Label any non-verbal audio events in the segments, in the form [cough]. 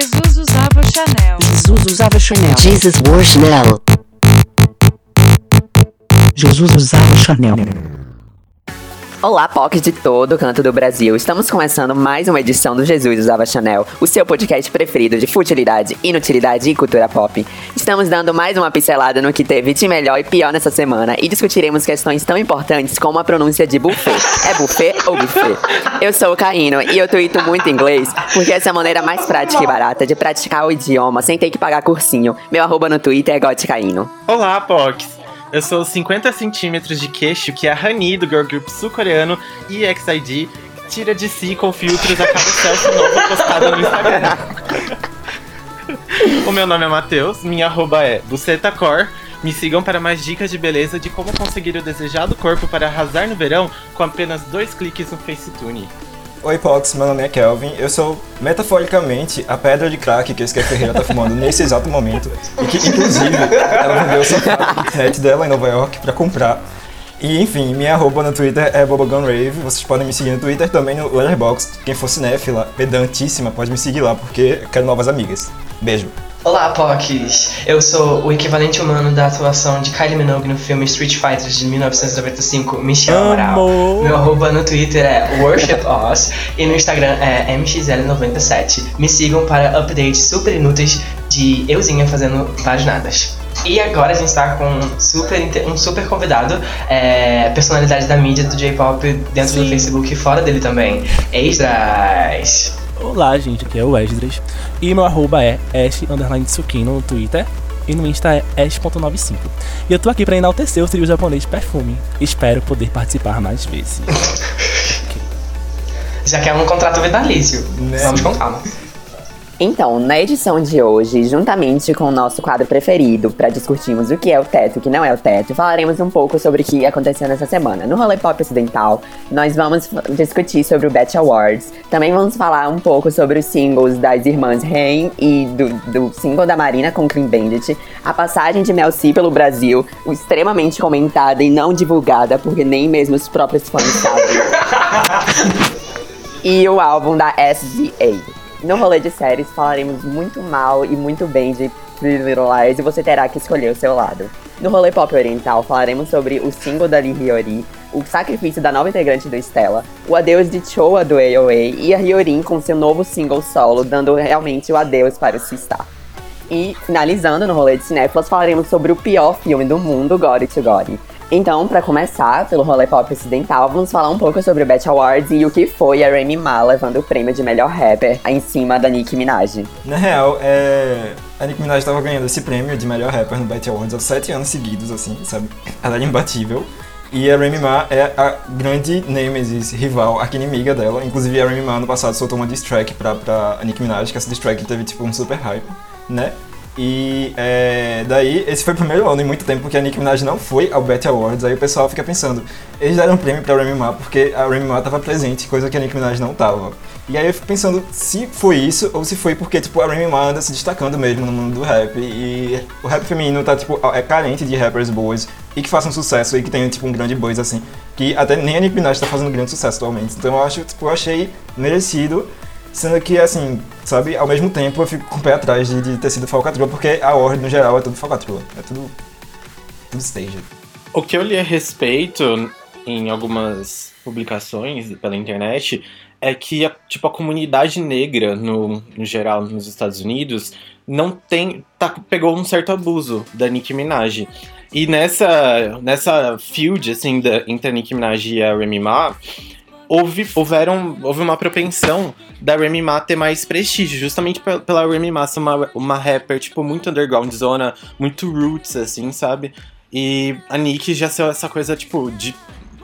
Jesus usava Chanel. Jesus usava Chanel. Jesus wore Chanel. Jesus usava Chanel. Olá, POCs de todo canto do Brasil. Estamos começando mais uma edição do Jesus Usava Chanel, o seu podcast preferido de futilidade, inutilidade e cultura pop. Estamos dando mais uma pincelada no que teve de melhor e pior nessa semana e discutiremos questões tão importantes como a pronúncia de buffet. É buffet ou buffet? Eu sou o Caíno e eu tuito muito inglês porque essa é a maneira mais prática e barata de praticar o idioma sem ter que pagar cursinho. Meu arroba no Twitter é Gotcaíno. Olá, Pox! Eu sou 50 centímetros de queixo que a Hani do girl group sul-coreano EXID tira de si com filtros a cada selfie novo postada no Instagram. [laughs] o meu nome é Matheus, minha arroba é bucetacor. Me sigam para mais dicas de beleza de como conseguir o desejado corpo para arrasar no verão com apenas dois cliques no Facetune. Oi, Pox, meu nome é Kelvin. Eu sou, metaforicamente, a pedra de crack que a Sky Ferreira tá fumando nesse exato momento. E que, inclusive, ela vendeu o sofá net dela em Nova York pra comprar. E, enfim, minha arroba no Twitter é bobogunrave. Vocês podem me seguir no Twitter também no Letterboxd. Quem for cinéfila, pedantíssima, pode me seguir lá, porque quero novas amigas. Beijo. Olá, POCs! Eu sou o equivalente humano da atuação de Kylie Minogue no filme Street Fighter de 1995, Michel Amaral. Meu arroba no Twitter é WorshipOz e no Instagram é MXL97. Me sigam para updates super inúteis de euzinha fazendo vários nadas. E agora a gente tá com um super, um super convidado, é, personalidade da mídia do J-pop dentro Sim. do Facebook e fora dele também. Extras! Olá, gente, aqui é o Esdras. E meu arroba é ash underline tsukino no Twitter. E no Insta é ash.95. E eu tô aqui pra enaltecer o trio japonês Perfume. Espero poder participar mais vezes. [laughs] Já quer um contrato vitalício. Né? Vamos com calma. Então, na edição de hoje, juntamente com o nosso quadro preferido, para discutirmos o que é o teto e o que não é o teto, falaremos um pouco sobre o que aconteceu nessa semana. No Rolê Pop Ocidental, nós vamos discutir sobre o Bet Awards. Também vamos falar um pouco sobre os singles das irmãs Rain e do, do single da Marina com Clean Bandit, a passagem de Mel C pelo Brasil, extremamente comentada e não divulgada, porque nem mesmo os próprios fãs sabem. [laughs] e o álbum da SZA. No rolê de séries, falaremos muito mal e muito bem de Pretty Little Lies e você terá que escolher o seu lado. No rolê pop oriental, falaremos sobre o single da Lee Hiyori, o sacrifício da nova integrante do Stella, o adeus de Choa do AOA e a Hyorin com seu novo single solo, dando realmente o adeus para o Sistar. E, finalizando no rolê de cinéfilas, falaremos sobre o pior filme do mundo, Gory to Gory. Então, pra começar, pelo rolê pop ocidental, vamos falar um pouco sobre o Bet Awards e o que foi a Remy Ma levando o prêmio de melhor rapper em cima da Nicki Minaj. Na real, é... a Nicki Minaj tava ganhando esse prêmio de melhor rapper no BET Awards há sete anos seguidos, assim, sabe? Ela era imbatível. E a Remy Ma é a grande nemesis, rival, arqui-inimiga dela. Inclusive, a Remy Ma, no passado, soltou uma diss track pra, pra Nicki Minaj, que essa diss track teve, tipo, um super hype, né? E é, daí, esse foi o primeiro ano em muito tempo que a Nicki Minaj não foi ao BET Awards. Aí o pessoal fica pensando, eles deram um prêmio pra Remy Ma porque a Remy Ma tava presente, coisa que a Nicki Minaj não tava. E aí eu fico pensando se foi isso ou se foi porque, tipo, a Remy Ma anda se destacando mesmo no mundo do rap. E o rap feminino tá, tipo, é carente de rappers boas e que façam sucesso e que tenham, tipo, um grande buzz, assim. Que até nem a Nicki Minaj tá fazendo grande sucesso atualmente. Então eu acho, tipo, eu achei merecido. Sendo que, assim, sabe, ao mesmo tempo eu fico com o pé atrás de, de ter sido falcatrua, porque a ordem, no geral, é tudo falcatrua. É tudo. tudo stage. O que eu li a respeito em algumas publicações pela internet é que a, tipo, a comunidade negra, no, no geral, nos Estados Unidos, não tem. Tá, pegou um certo abuso da Nicki Minaj. E nessa, nessa feud, assim, da, entre a Nicki Minaj e a Remy Ma, houve, houveram, houve uma propensão da Remy Ma ter mais prestígio, justamente pe- pela Remy Ma ser uma, uma rapper, tipo, muito underground zona, muito roots, assim, sabe? E a Nick já saiu essa coisa, tipo, de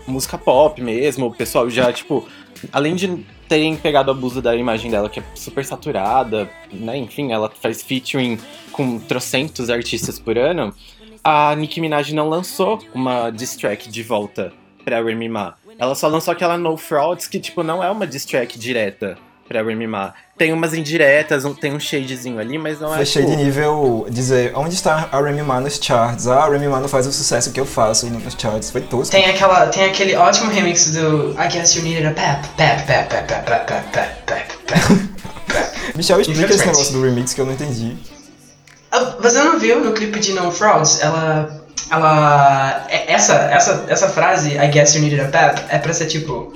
música pop mesmo, o pessoal já, tipo, além de terem pegado abuso da imagem dela, que é super saturada, né? Enfim, ela faz featuring com trocentos artistas por ano. A Nicki Minaj não lançou uma diss track de volta pra Remy Ma. Ela só lançou aquela No Frauds, que, tipo, não é uma diss track direta pra Remy Ma. Tem umas indiretas, um- tem um shadezinho ali, mas não é. Fechei tipo, de nível dizer onde está a Remy Ma nos charts. Ah, a Remy Ma não faz o sucesso que eu faço nos charts. Foi tosco. Tem, aquela, tem aquele ótimo remix do I Guess You Needed a Pep, Pep, Pep, Pep, Pep, Pep, Pep, Pep, Pep. Michel, explica esse negócio do remix que eu não entendi. Ah, Você não viu no clipe de No Frauds? Ela. Ela. é- Essa, essa, essa frase, I guess you needed a pep, é pra ser tipo.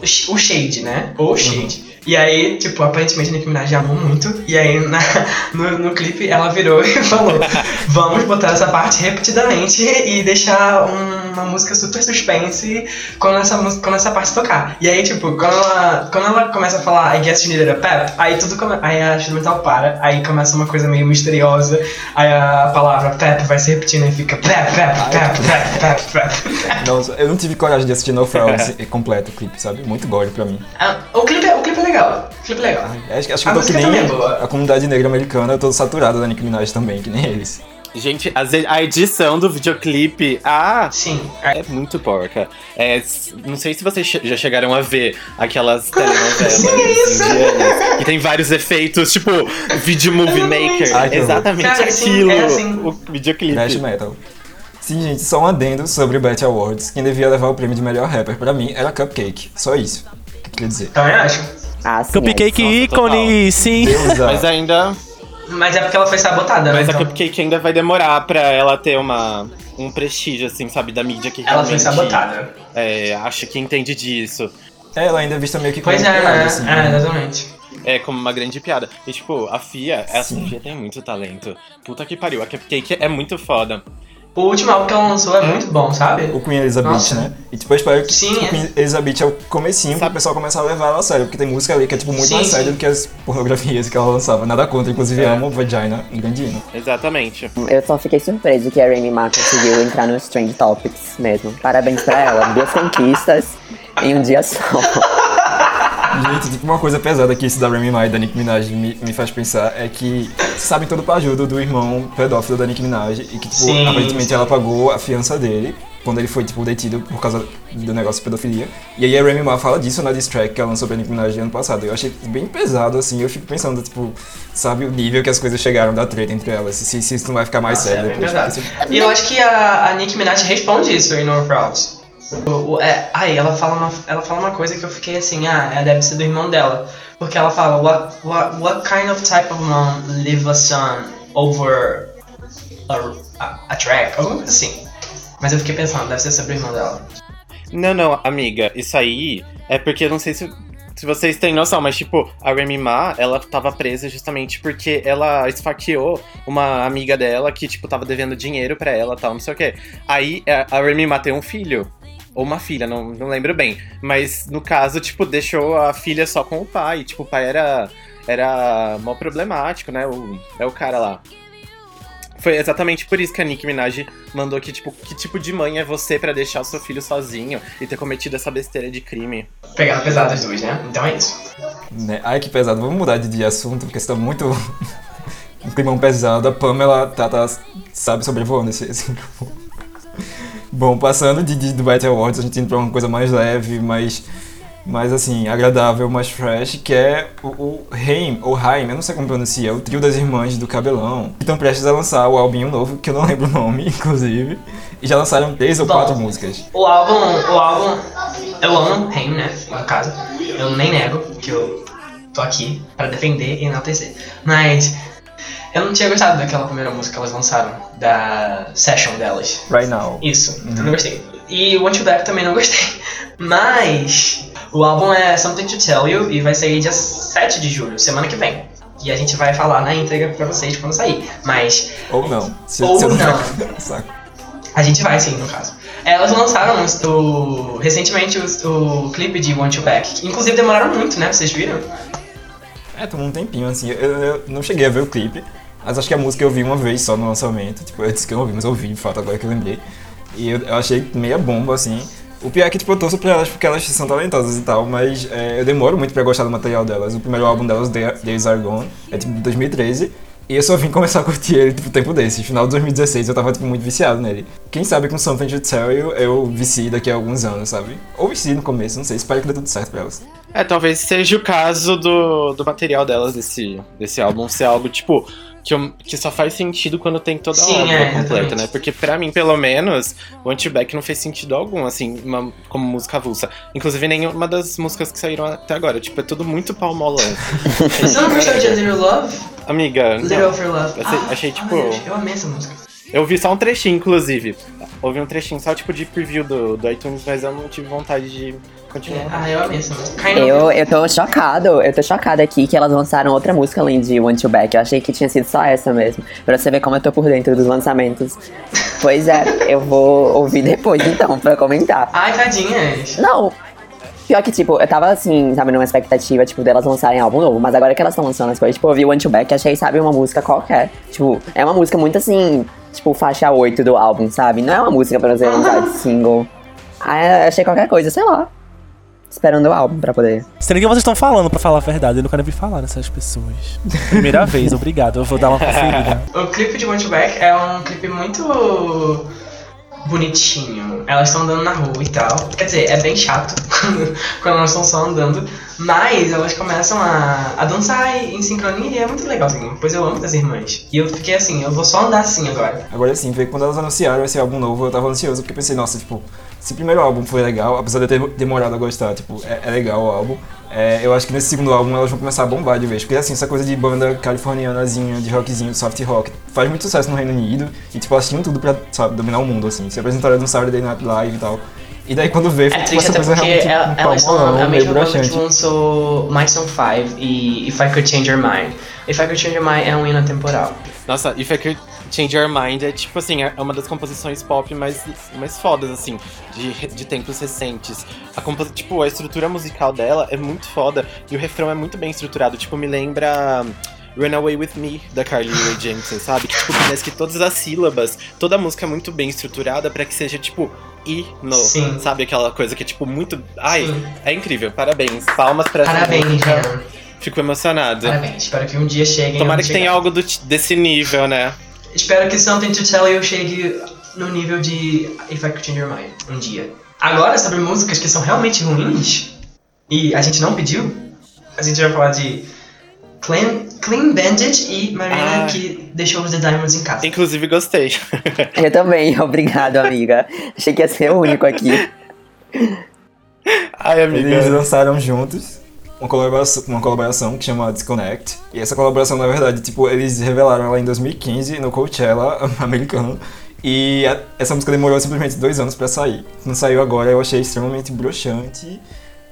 O sh- o shade, né? Ou shade. E aí, tipo, aparentemente a Nicki Minaj amou muito. E aí na- [laughs] no, no clipe ela virou [laughs] e falou: Vamos botar essa parte repetidamente e deixar um- uma música super suspense quando essa, quando essa parte tocar. E aí, tipo, quando ela, quando ela começa a falar I guess you needed a pep, aí tudo come, aí a instrumental para, aí começa uma coisa meio misteriosa, aí a palavra pep vai se repetindo e fica pep, pep, pep, pep, pep, pep. Nossa, eu não tive coragem de assistir No Frauds [laughs] completo o clipe, sabe? Muito gore pra mim. Ah, o, clipe é, o clipe é legal. O clipe é legal. Acho, que- acho que A eu tô que música nem também é boa. a comunidade negra americana, eu tô saturado da Nicki Minaj também, que nem eles. Gente, a edição do videoclipe, ah, Sim. é muito porca. É, não sei se vocês já chegaram a ver aquelas [laughs] telenovelas indianas que tem vários efeitos, tipo Video Movie Maker. Ai, que. Exatamente Cara, sim, aquilo, é assim. o videoclipe. Thrash metal. Sim, gente, só um adendo sobre o BET Awards. Quem devia levar o prêmio de melhor rapper pra mim era Cupcake. Só isso. O que eu queria dizer? Também acho. Ah, sim, Cupcake Nossa, ícone, sim. Deusa. Mas ainda. Mas é porque ela foi sabotada, Mas né? a Então, Cupcake ainda vai demorar pra ela ter uma, um prestígio, assim, sabe, da mídia que ela foi sabotada. é, acha que entende disso. É, ela ainda é vista meio que como Pois é, piada, né? assim. É, exatamente. É como uma grande piada. E tipo, a Fia, essa. Fia tem muito talento. Puta que pariu, a Cupcake é muito foda. O último álbum que ela lançou é muito bom, sabe? O Queen Elizabeth, Nossa. né? E tipo, eu espero que Sim, o é. Queen Elizabeth é o comecinho pra o pessoal começar a levar ela a sério, porque tem música ali que é tipo muito Sim, mais séria do que as pornografias que ela lançava. Nada contra, inclusive É. amo Vagina, grande hino. Exatamente. Eu só fiquei surpreso que a Remy Ma conseguiu entrar no Strange Topics mesmo. Parabéns pra ela. Duas conquistas em um dia só. [laughs] Gente, tipo, uma coisa pesada que isso da Remy Ma e da Nicki Minaj me, me faz pensar é que sabem todo o pajudo do irmão pedófilo da Nicki Minaj e que, tipo, Sim. aparentemente ela pagou a fiança dele quando ele foi, tipo, detido por causa do negócio de pedofilia. E aí a Remy Ma fala disso na diss track que ela lançou pra Nicki Minaj ano passado. Eu achei bem pesado, assim, eu fico pensando, tipo, sabe o nível que as coisas chegaram da treta entre elas, se, se isso não vai ficar mais Nossa, sério é depois. E eu acho que a, a Nicki Minaj responde isso em No Frauds. É, ai, ela fala, uma, ela fala uma coisa que eu fiquei assim, ah, é, deve ser do irmão dela. Porque ela fala, what, what, what kind of type of mom leave a son over a, a, a track? Alguma coisa assim. Mas eu fiquei pensando, deve ser sobre o irmão dela. Não, não, amiga, isso aí é porque eu não sei se, se vocês têm noção, mas tipo, a Remy Ma, ela tava presa justamente porque ela esfaqueou uma amiga dela que, tipo, tava devendo dinheiro pra ela tal, não sei o quê. Aí a Remy Ma tem um filho. Ou uma filha, não, não lembro bem. Mas no caso, tipo, deixou a filha só com o pai. Tipo, o pai era, era mó problemático, né? O, é o cara lá. Foi exatamente por isso que a Nicki Minaj mandou que, tipo, que tipo de mãe é você pra deixar o seu filho sozinho e ter cometido essa besteira de crime? Pegaram pesado as duas, né? Então é isso. Né? Ai, que pesado. Vamos mudar de, de assunto, porque está muito. [laughs] um climão pesado. A Pamela tá, tá, sabe sobrevoando esse, esse. [laughs] Bom, passando de, de, do Battle Awards, a gente indo pra uma coisa mais leve, mais, mais assim, agradável, mais fresh, que é o, o Haim, ou Haim, eu não sei como pronuncia, é o trio das irmãs do Cabelão, que estão prestes a lançar o álbum novo, que eu não lembro o nome, [laughs] inclusive, e já lançaram três ou Bom. quatro músicas. O álbum, o álbum, eu amo Haim, né? No caso, eu nem nego que eu tô aqui pra defender e enaltecer. Mas eu não tinha gostado daquela primeira música que elas lançaram, da session delas. Right Now. Isso, eu não gostei. E Want You Back também não gostei. [laughs] Mas o álbum é Something to Tell You e vai sair dia 7 de julho, semana que vem. E a gente vai falar na entrega pra vocês quando sair. Mas Ou não. Se, Ou se não. [laughs] Saco. a gente vai sim, no caso. Elas lançaram o, recentemente o, o clipe de Want You Back. Inclusive demoraram muito, né? Vocês viram? É, tomou um tempinho, assim. Eu, eu não cheguei a ver o clipe, mas acho que a música eu vi uma vez só no lançamento. Tipo, eu disse que eu não ouvi, mas eu ouvi, de fato, agora que eu lembrei. E eu, eu achei meia bomba, assim. O pior é que, tipo, eu torço pra elas porque elas são talentosas e tal, mas é, eu demoro muito pra gostar do material delas. O primeiro álbum delas, Days Are Gone, é tipo de 2013. E eu só vim começar a curtir ele, tipo, tempo desse. Final de 2016 eu tava, tipo, muito viciado nele. Quem sabe com Something to Tell You eu vici daqui a alguns anos, sabe? Ou vici no começo, não sei. Espero que dê tudo certo pra elas. É, talvez seja o caso do, do material delas desse, desse álbum ser algo, tipo, que, eu- que só faz sentido quando tem toda a Sim, obra é, completa, exatamente. né? Porque pra mim, pelo menos, o Antiback não fez sentido algum, assim, uma- como música avulsa. Inclusive, nenhuma das músicas que saíram até agora. Tipo, é tudo muito palmolão. [laughs] Você não gostou de Little Love? Amiga, Little não. for Love. Achei- Ah, achei, tipo- Deus, eu amei essa música. eu vi só um trechinho, inclusive. Ouvi um trechinho só, tipo, de preview do, do iTunes, mas eu não tive vontade de continuar. Ah, eu amei essa música. Kind of- Eu, eu tô chocado, eu tô chocada aqui que elas lançaram outra música além de One to Back. Eu achei que tinha sido só essa mesmo. Pra você ver como eu tô por dentro dos lançamentos. Pois é, eu vou ouvir depois então, pra comentar. Ai, tadinhas. Não. Pior que, tipo, eu tava assim, sabe, numa expectativa, tipo, delas lançarem álbum novo, mas agora que elas estão lançando as coisas, tipo, eu ouvi One to Back, achei, sabe, uma música qualquer. Tipo, é uma música muito assim, tipo, faixa 8 do álbum, sabe? Não é uma música pra você lançar de [laughs] single. Aí eu achei qualquer coisa, sei lá. Esperando o álbum pra poder. Sei nem o que vocês estão falando, pra falar a verdade. Eu nunca nem vi falar dessas pessoas. Primeira [laughs] vez, obrigado. Eu vou dar uma conferida. O clipe de Want You Back é um clipe muito bonitinho. Elas estão andando na rua e tal. Quer dizer, é bem chato [laughs] quando, elas estão só andando. Mas elas começam a, a dançar em sincronia e é muito legalzinho. Pois eu amo das irmãs. E eu fiquei assim, eu vou só andar assim agora. Agora sim, ver quando elas anunciaram esse álbum novo, eu tava ansioso, porque pensei, nossa, tipo, se o primeiro álbum foi legal, apesar de eu ter demorado a gostar, tipo, é, é legal o álbum. É, eu acho que nesse segundo álbum elas vão começar a bombar de vez. Porque assim, essa coisa de banda californianazinha, de rockzinho, soft rock, faz muito sucesso no Reino Unido. E tipo, elas tinham tudo pra, sabe, dominar o mundo, assim. Se apresentaram no Saturday Night Live e tal. E daí quando veio, É ficou essa coisa porque realmente ela- um elas são a mesma banda que lançou My Song 5 e If I Could Change Your Mind. If I Could Change Your Mind é um hino atemporal. Nossa, If I Could Change Your Mind é tipo assim, é uma das composições pop mais, mais fodas, assim, de, de tempos recentes. A compo tipo, a estrutura musical dela é muito foda e o refrão é muito bem estruturado. Tipo, me lembra Run Away With Me, da Carly Rae Jepsen, sabe? Que tipo, parece que todas as sílabas, toda a música é muito bem estruturada pra que seja, tipo, hino, Sim. sabe? Aquela coisa que é, tipo, muito... Ai, Sim. é incrível, parabéns. Palmas pra Parabéns. Hannah. Fico emocionado. Parabéns. Espero que um dia cheguem. Tomara que tenha algo do, desse nível, né? Espero que Something to Tell You chegue no nível de If I Could Change Your Mind um dia. Agora, sobre músicas que são realmente ruins, e a gente não pediu, a gente vai falar de Clean, Clean Bandit e Marina Ah. que deixou os The Diamonds em casa. Inclusive, gostei. [laughs] Eu também, obrigado, amiga. Achei que ia ser o único aqui. Ai, amiga. Eles lançaram juntos uma colaboração, uma colaboração que chama Disconnect. E essa colaboração, na verdade, tipo, eles revelaram ela em 2015 no Coachella [laughs] americano. E a- essa música demorou simplesmente dois anos pra sair. Não saiu agora, eu achei extremamente broxante.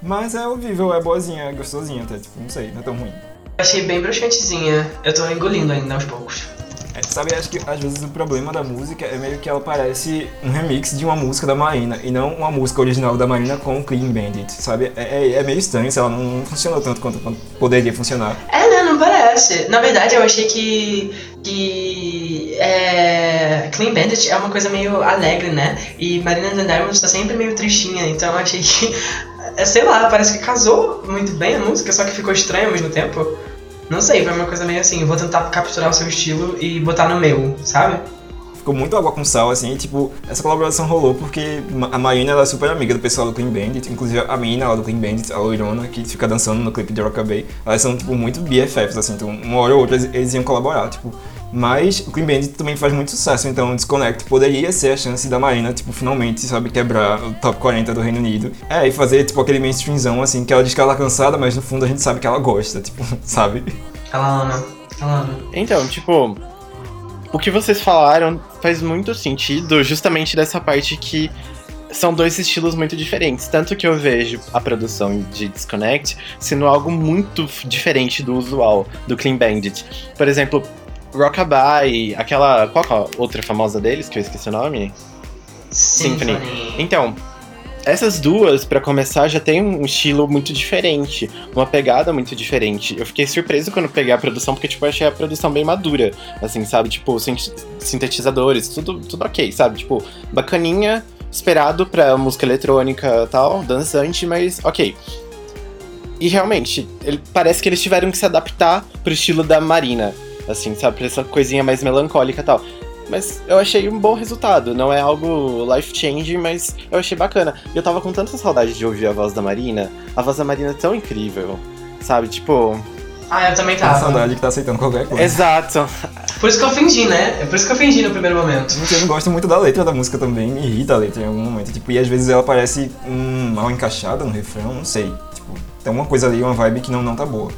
Mas é ouvível, é boazinha, é gostosinha até, tipo, não sei, não é tão ruim. Achei bem bruxantezinha. Eu tô engolindo ainda aos poucos. É, sabe, acho que às vezes o problema da música é meio que ela parece um remix de uma música da Marina e não uma música original da Marina com o Clean Bandit, sabe? É, é- é meio estranho, lá, não, não funcionou tanto quanto, poderia funcionar. É, né? Não parece. Na verdade, eu achei que. que. É, Clean Bandit é uma coisa meio alegre, né? E Marina the Diamonds tá sempre meio tristinha, então eu achei que. [laughs] é, Sei lá, parece que casou muito bem a música, só que ficou estranho ao mesmo tempo. Não sei, foi uma coisa meio assim, vou tentar capturar o seu estilo e botar no meu, sabe? Ficou muito água com sal, assim, tipo, essa colaboração rolou porque a Marina ela é super amiga do pessoal do Clean Bandit, inclusive a mina lá do Clean Bandit, a loirona, que fica dançando no clipe de Rockabye, elas são, tipo, muito BFFs, assim, então uma hora ou outra eles, eles iam colaborar, tipo. Mas o Clean Bandit também faz muito sucesso, então o Disconnect poderia ser a chance da Marina, tipo, finalmente, sabe, quebrar o top 40 do Reino Unido. É, e fazer, tipo, aquele mainstreamzão, assim, que ela diz que ela tá cansada, mas no fundo a gente sabe que ela gosta, tipo, [laughs] sabe? Ela ama, ela ama. Então, tipo, o que vocês falaram faz muito sentido justamente dessa parte que são dois estilos muito diferentes. Tanto que eu vejo a produção de Disconnect sendo algo muito diferente do usual do Clean Bandit. Por exemplo, Rockabye, aquela. Qual que é a outra famosa deles, que eu esqueci o nome? Symphony. Então, essas duas, pra começar, já tem um estilo muito diferente, uma pegada muito diferente. Eu fiquei surpreso quando peguei a produção, porque, tipo, eu achei a produção bem madura, assim, sabe? Tipo, sin- sintetizadores, tudo, tudo ok, sabe? Tipo, bacaninha, esperado pra música eletrônica e tal, dançante, mas ok. E realmente, ele, parece que eles tiveram que se adaptar pro estilo da Marina, assim, sabe? Pra essa coisinha mais melancólica e tal. Mas eu achei um bom resultado. Não é algo life-changing, mas eu achei bacana. Eu tava com tanta saudade de ouvir a voz da Marina. A voz da Marina é tão incrível. Sabe, tipo. Ah, eu também Tá tava. saudade que tá aceitando qualquer coisa. Exato. Por isso que eu fingi, né? É por isso que eu fingi no primeiro momento. Gente, eu não gosto muito da letra da música também, me irrita a letra em algum momento. Tipo, e às vezes ela parece hum, mal encaixada no refrão, não sei. Tipo, tem uma coisa ali, uma vibe que não, não tá boa.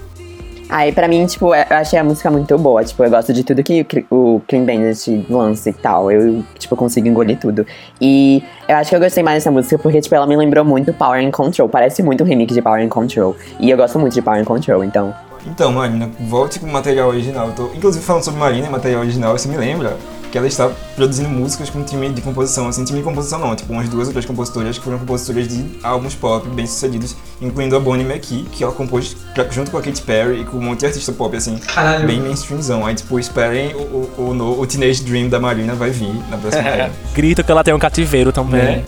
Aí, pra mim, tipo, eu achei a música muito boa. Tipo, eu gosto de tudo que o Cl- o Clean Bandit lança e tal. Eu, tipo, consigo engolir tudo. E eu acho que eu gostei mais dessa música porque, tipo, ela me lembrou muito Power and Control. Parece muito um remix de Power and Control. E eu gosto muito de Power and Control, então... Então, Marina, volte com o material original. Eu tô, inclusive, falando sobre Marina e material original, você me lembra que ela está produzindo músicas com um time de composição, assim, time de composição não, tipo umas duas ou três compositoras que foram compositoras de álbuns pop bem-sucedidos, incluindo a Bonnie McKee, que ela compôs pra- junto com a Katy Perry e com um monte de artista pop, assim, Caralho. bem mainstreamzão. Aí, tipo, esperem o, o, o, o Teenage Dream da Marina vai vir na próxima era. Grito que ela tem um cativeiro também. né?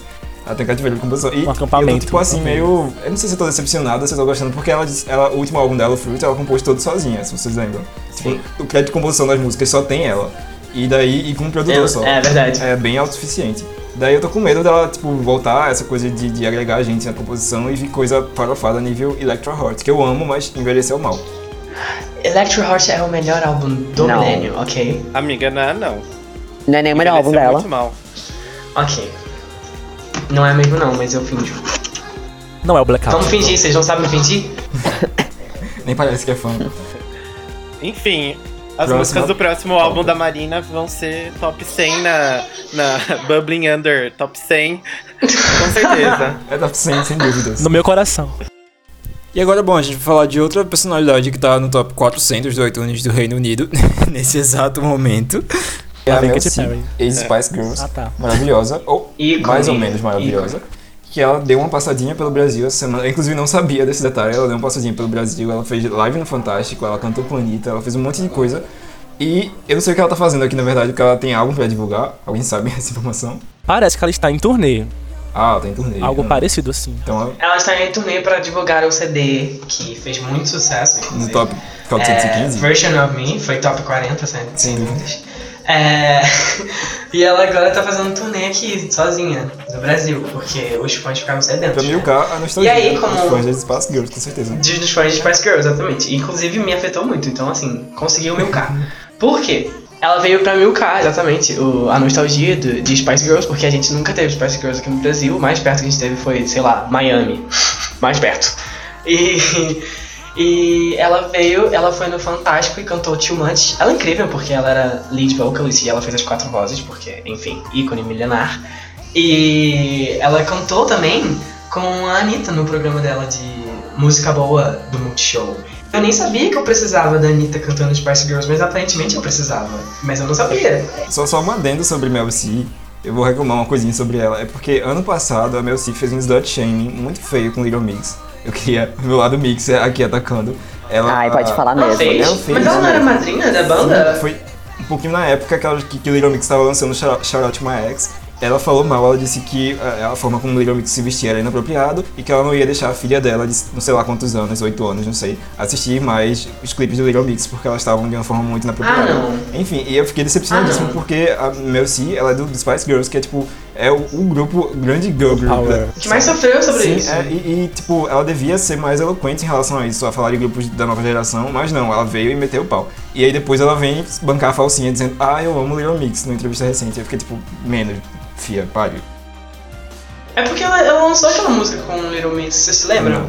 Ela tem cativeiro de composição. E Um eu acampamento. tô, tipo assim, meio. Eu não sei se eu tô decepcionado, se eu tô gostando, porque ela, ela, o último álbum dela, o Fruit, ela compôs todo sozinha, se vocês lembram. Tipo, o crédito de composição das músicas só tem ela. E daí, e com um produtor Eu- só. é verdade. É bem autossuficiente. Daí eu tô com medo dela, tipo, voltar essa coisa de, de agregar gente na composição e vir coisa farofada nível Electro Heart, que eu amo, mas envelheceu mal. Electro Heart é o melhor álbum do Não. milênio, ok? Amiga, não é não. Não é nem o melhor álbum dela. muito mal. Ok. Não é mesmo não, mas eu finjo. Não é o Blackout. Vamos fingir, vocês não sabem fingir? [laughs] Nem parece que é fã. Enfim, as Próximo. músicas do próximo álbum da Marina vão ser top 100 na, na [laughs] Bubbling Under Top 100. Com certeza. [laughs] É top 100, sem dúvidas. No meu coração. E agora, bom, a gente vai falar de outra personalidade que tá no top 400 do iTunes do Reino Unido, [laughs] nesse exato momento. É a Mel C, Perry. ex-Spice Girls. Ah, tá. Maravilhosa, ou mais ou menos maravilhosa. Que ela deu uma passadinha pelo Brasil essa semana. Eu, inclusive, não sabia desse detalhe. Ela deu uma passadinha pelo Brasil. Ela fez live no Fantástico. Ela cantou com a Anitta. Ela fez um monte de coisa. E eu não sei o que ela tá fazendo aqui, na verdade, porque ela tem algo pra divulgar. Alguém sabe [laughs] essa informação? Parece que ela está em turnê. Ah, ela tem turnê. Algo Hum. parecido assim. Então, ela, Ela está em turnê pra divulgar o CD, que fez muito sucesso, no inclusive. top É, 415. Version of Me, foi top 40, sem, Sem sem dúvida. dúvidas. É, [laughs] e ela agora tá fazendo um turnê aqui, sozinha, no Brasil, porque os fãs ficaram sedentos. Pra né? milcar a nostalgia E aí, como- dos fãs das Spice Girls, com certeza. De- dos fãs de Spice Girls, exatamente. Inclusive me afetou muito, então assim, conseguiu milcar. [laughs] Por quê? Ela veio pra milcar, exatamente, o, a nostalgia do- de Spice Girls, porque a gente nunca teve Spice Girls aqui no Brasil. O mais perto que a gente teve foi, sei lá, Miami. [laughs] mais perto. E, e ela veio, ela foi no Fantástico e cantou Too Much. Ela é incrível porque ela era lead vocalist e ela fez as quatro vozes, porque, enfim, ícone milenar. E ela cantou também com a Anitta no programa dela de música boa do Multishow. Eu nem sabia que eu precisava da Anitta cantando Spice Girls, mas aparentemente eu precisava. Mas eu não sabia. Só, só um adendo sobre Mel C. Eu vou reclamar uma coisinha sobre ela. É porque ano passado a Mel C fez um slut shaming muito feio com Little Mix. Eu queria meu lado mix aqui atacando. Ela, Ai, pode falar Ela mesmo. fez? Ela fez, mas ela não né? era madrinha da banda? Foi um pouquinho na época que, ela, que, que o Little Mix estava lançando Shout Shout Out My Ex. Ela falou mal, ela disse que a, a forma como o Little Mix se vestia era inapropriado e que ela não ia deixar a filha dela, de não sei lá quantos anos, 8 anos, não sei, assistir mais os clipes do Little Mix porque elas estavam de uma forma muito inapropriada. Ah, não. Enfim, e eu fiquei decepcionadíssimo Ah, porque a Mel C, ela é do Spice Girls, que é tipo, é o, o grupo, o grande girl group. Que mais sofreu sobre Sim, isso? é, e, e, tipo, ela devia ser mais eloquente em relação a isso, a falar de grupos da nova geração, mas não, ela veio e meteu o pau. E aí depois ela vem bancar a falsinha dizendo, ah, eu amo Little Mix, numa entrevista recente. Eu fiquei tipo, menos, fia, pare. É porque ela, ela lançou aquela música com o Little Mix, vocês se lembram?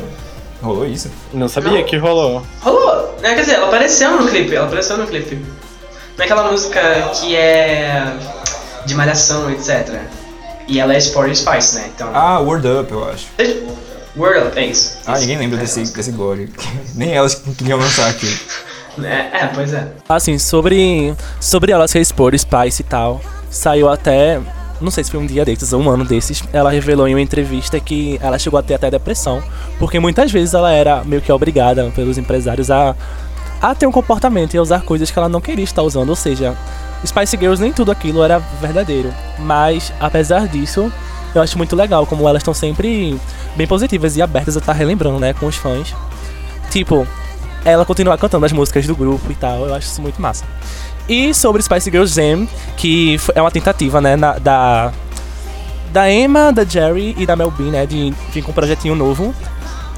Rolou isso? Não sabia Não. que rolou. Rolou! É, quer dizer, ela apareceu no clipe, ela apareceu no clipe. Naquela música que é de malhação, etc. E ela é Sporty Spice, né? Então. Ah, Word Up, eu acho. Word Up, é isso. Ah, Isso. ninguém lembra É, desse, desse gore. [laughs] Nem elas que queriam lançar aqui. [laughs] É, é, pois é. Assim, sobre, sobre ela se expor, Spice e tal, saiu até. Não sei se foi um dia desses ou um ano desses. Ela revelou em uma entrevista que ela chegou a ter até depressão. Porque muitas vezes ela era meio que obrigada pelos empresários a, a ter um comportamento e a usar coisas que ela não queria estar usando. Ou seja, Spice Girls nem tudo aquilo era verdadeiro. Mas, apesar disso, eu acho muito legal como elas estão sempre bem positivas e abertas a estar relembrando, né, com os fãs. Tipo, ela continuar cantando as músicas do grupo e tal. Eu acho isso muito massa. E sobre Spice Girls Jam, que é uma tentativa, né, na- da da Emma, da Jerry e da Mel B, né, de vir com um projetinho novo.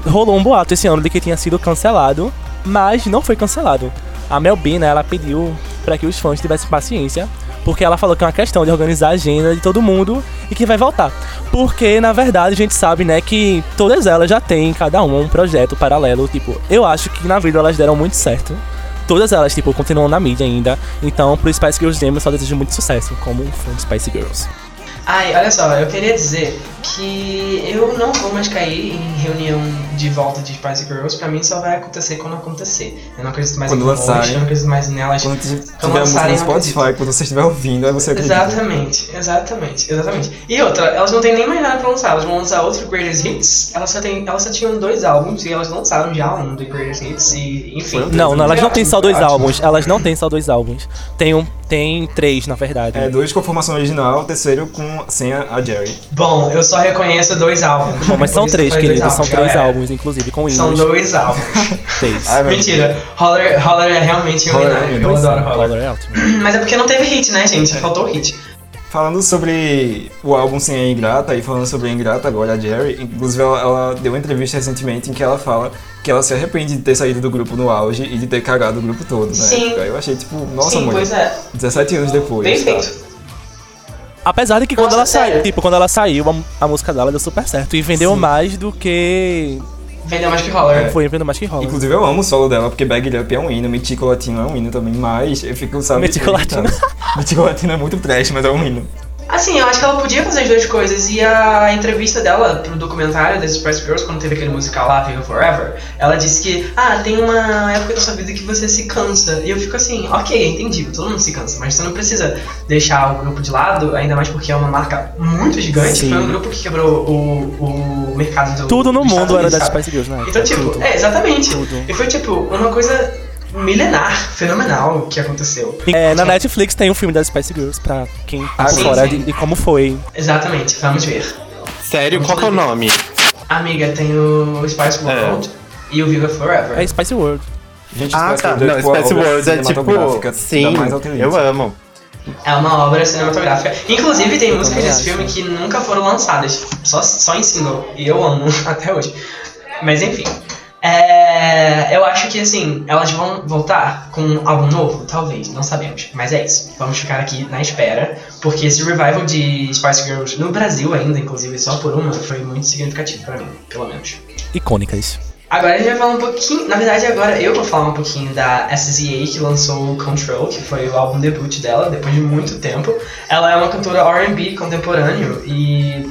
Rolou um boato esse ano de que tinha sido cancelado, mas não foi cancelado. A Mel B, né, ela pediu para que os fãs tivessem paciência, porque ela falou que é uma questão de organizar a agenda de todo mundo e que vai voltar. Porque, na verdade, a gente sabe, né, que todas elas já têm, cada uma, um projeto paralelo. Tipo, eu acho que na vida elas deram muito certo. Todas elas, tipo, continuam na mídia ainda. Então, pro Spice Girls Jam, eu só desejo muito sucesso como um fã de Spice Girls. Ai, olha só, eu queria dizer que eu não vou mais cair em reunião de volta de Spice Girls. Pra mim só vai acontecer quando acontecer. Eu não acredito mais Quando em lançarem. eu não acredito mais nelas. Quando Quando lançarem, no eu acredito. Spotify, quando você estiver ouvindo, aí você acredita. Exatamente, exatamente, exatamente. E outra, elas não têm nem mais nada pra lançar, elas vão lançar outro Greatest Hits. Elas só, têm, elas só tinham dois álbuns e elas lançaram já um do Greatest Hits e enfim. Não, não, elas não têm só dois Ótimo. álbuns. Elas não têm só dois álbuns. Tem um, tem três, na verdade. É, dois com a formação original, o terceiro com sem a, a Jerry. Bom, eu só reconheço dois álbuns. Bom, mas são isso que três, querido. São álbuns, três galera. álbuns, inclusive, com São hinos. dois álbuns. [laughs] Três. Ai, Mentira, Holler, Holler é realmente um Holler é homenagem. Eu adoro Holler. Color é ótimo. [clears throat] Mas é porque não teve hit, né, gente? Faltou hit. Falando sobre o álbum Sem a Ingrata e falando sobre a Ingrata agora, a Jerry, inclusive ela, ela deu uma entrevista recentemente em que ela fala que ela se arrepende de ter saído do grupo no auge e de ter cagado o grupo todo, né? Sim. Eu achei tipo, nossa Sim, mulher, pois é. 17 anos depois. Perfeito. Apesar de que quando Nossa, ela saiu, tipo, quando ela saiu, a, a música dela deu super certo. E vendeu Sim. mais do que. Vendeu mais que Holler. Foi vendendo mais que rola. Inclusive eu amo o solo dela, porque Bag It Up é um hino, Mitico Latino é um hino também, mas eu fico, sabe... Mitico irritado. Mitico Latino é muito trash, mas é um hino. Assim, eu acho que ela podia fazer as duas coisas. E a entrevista dela pro documentário das Spice Girls, quando teve aquele musical lá, Viva Forever, ela disse que, ah, tem uma época da sua vida que você se cansa. E eu fico assim, ok, entendível, todo mundo se cansa, mas você não precisa deixar o grupo de lado, ainda mais porque é uma marca muito gigante. Sim. Foi um grupo que quebrou o, o mercado do Tudo no dos mundo Estados era Unidos, das? Spice Girls, né? Então, tipo, Tudo. é, exatamente. Tudo. E foi, tipo, uma coisa milenar, fenomenal que aconteceu. É, na Netflix tem um filme das Spice Girls pra quem tá Ah, por sim, fora sim. de, de como foi. Exatamente, vamos ver. Sério, qual que é o nome? Amiga, tem o Spice World e o Viva Forever. É Spice World. Gente, Ah, Spice tá. World é, Não, tipo, a Spice World é tipo. cinematográfica Sim, eu amo. É uma obra cinematográfica. Inclusive, tem músicas desse acho. filme que nunca foram lançadas, só, só em single. E eu amo [laughs] até hoje. Mas enfim. É, eu acho que assim, elas vão voltar com álbum novo? Talvez, não sabemos. Mas é isso. Vamos ficar aqui na espera. Porque esse revival de Spice Girls no Brasil ainda, inclusive só por uma, foi muito significativo pra mim, pelo menos. Icônicas. Agora a gente vai falar um pouquinho. Na verdade, agora eu vou falar um pouquinho da SZA, que lançou Control, que foi o álbum debut dela, depois de muito tempo. Ela é uma cantora RB contemporâneo e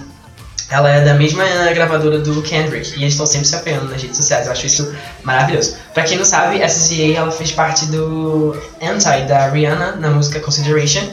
ela é da mesma gravadora do Kendrick. E eles estão sempre se apoiando nas redes sociais. Eu acho isso maravilhoso. Pra quem não sabe, SZA ela fez parte do Anti da Rihanna na música Consideration.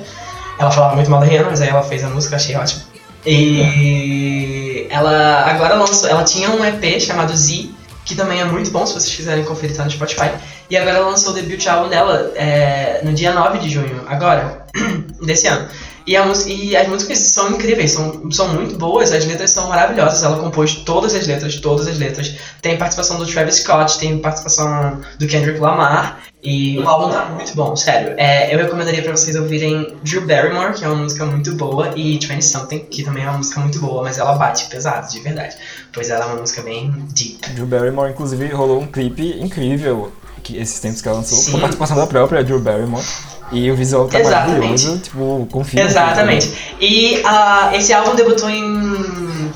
Ela falava muito mal da Rihanna, mas aí ela fez a música, achei ótimo. E ela agora lançou. Ela tinha um EP chamado Z, que também é muito bom se vocês quiserem conferir, tá no Spotify. E agora ela lançou o debut álbum dela é, no dia 9 de junho, agora, [clears throat] desse ano. E, a, e as músicas são incríveis, são, são muito boas, as letras são maravilhosas. Ela compôs todas as letras, todas as letras. Tem participação do Travis Scott, tem participação do Kendrick Lamar. E o álbum tá muito bom, sério. É, eu recomendaria pra vocês ouvirem Drew Barrymore, que é uma música muito boa, e 20 Something, que também é uma música muito boa, mas ela bate pesado, de verdade. Pois ela é uma música bem deep. Drew Barrymore, inclusive, rolou um clipe incrível que esses tempos que ela lançou, Sim. com a participação da própria Drew Barrymore. E o visual tá Exatamente. maravilhoso, tipo, confia. no Exatamente. E ah, esse álbum debutou em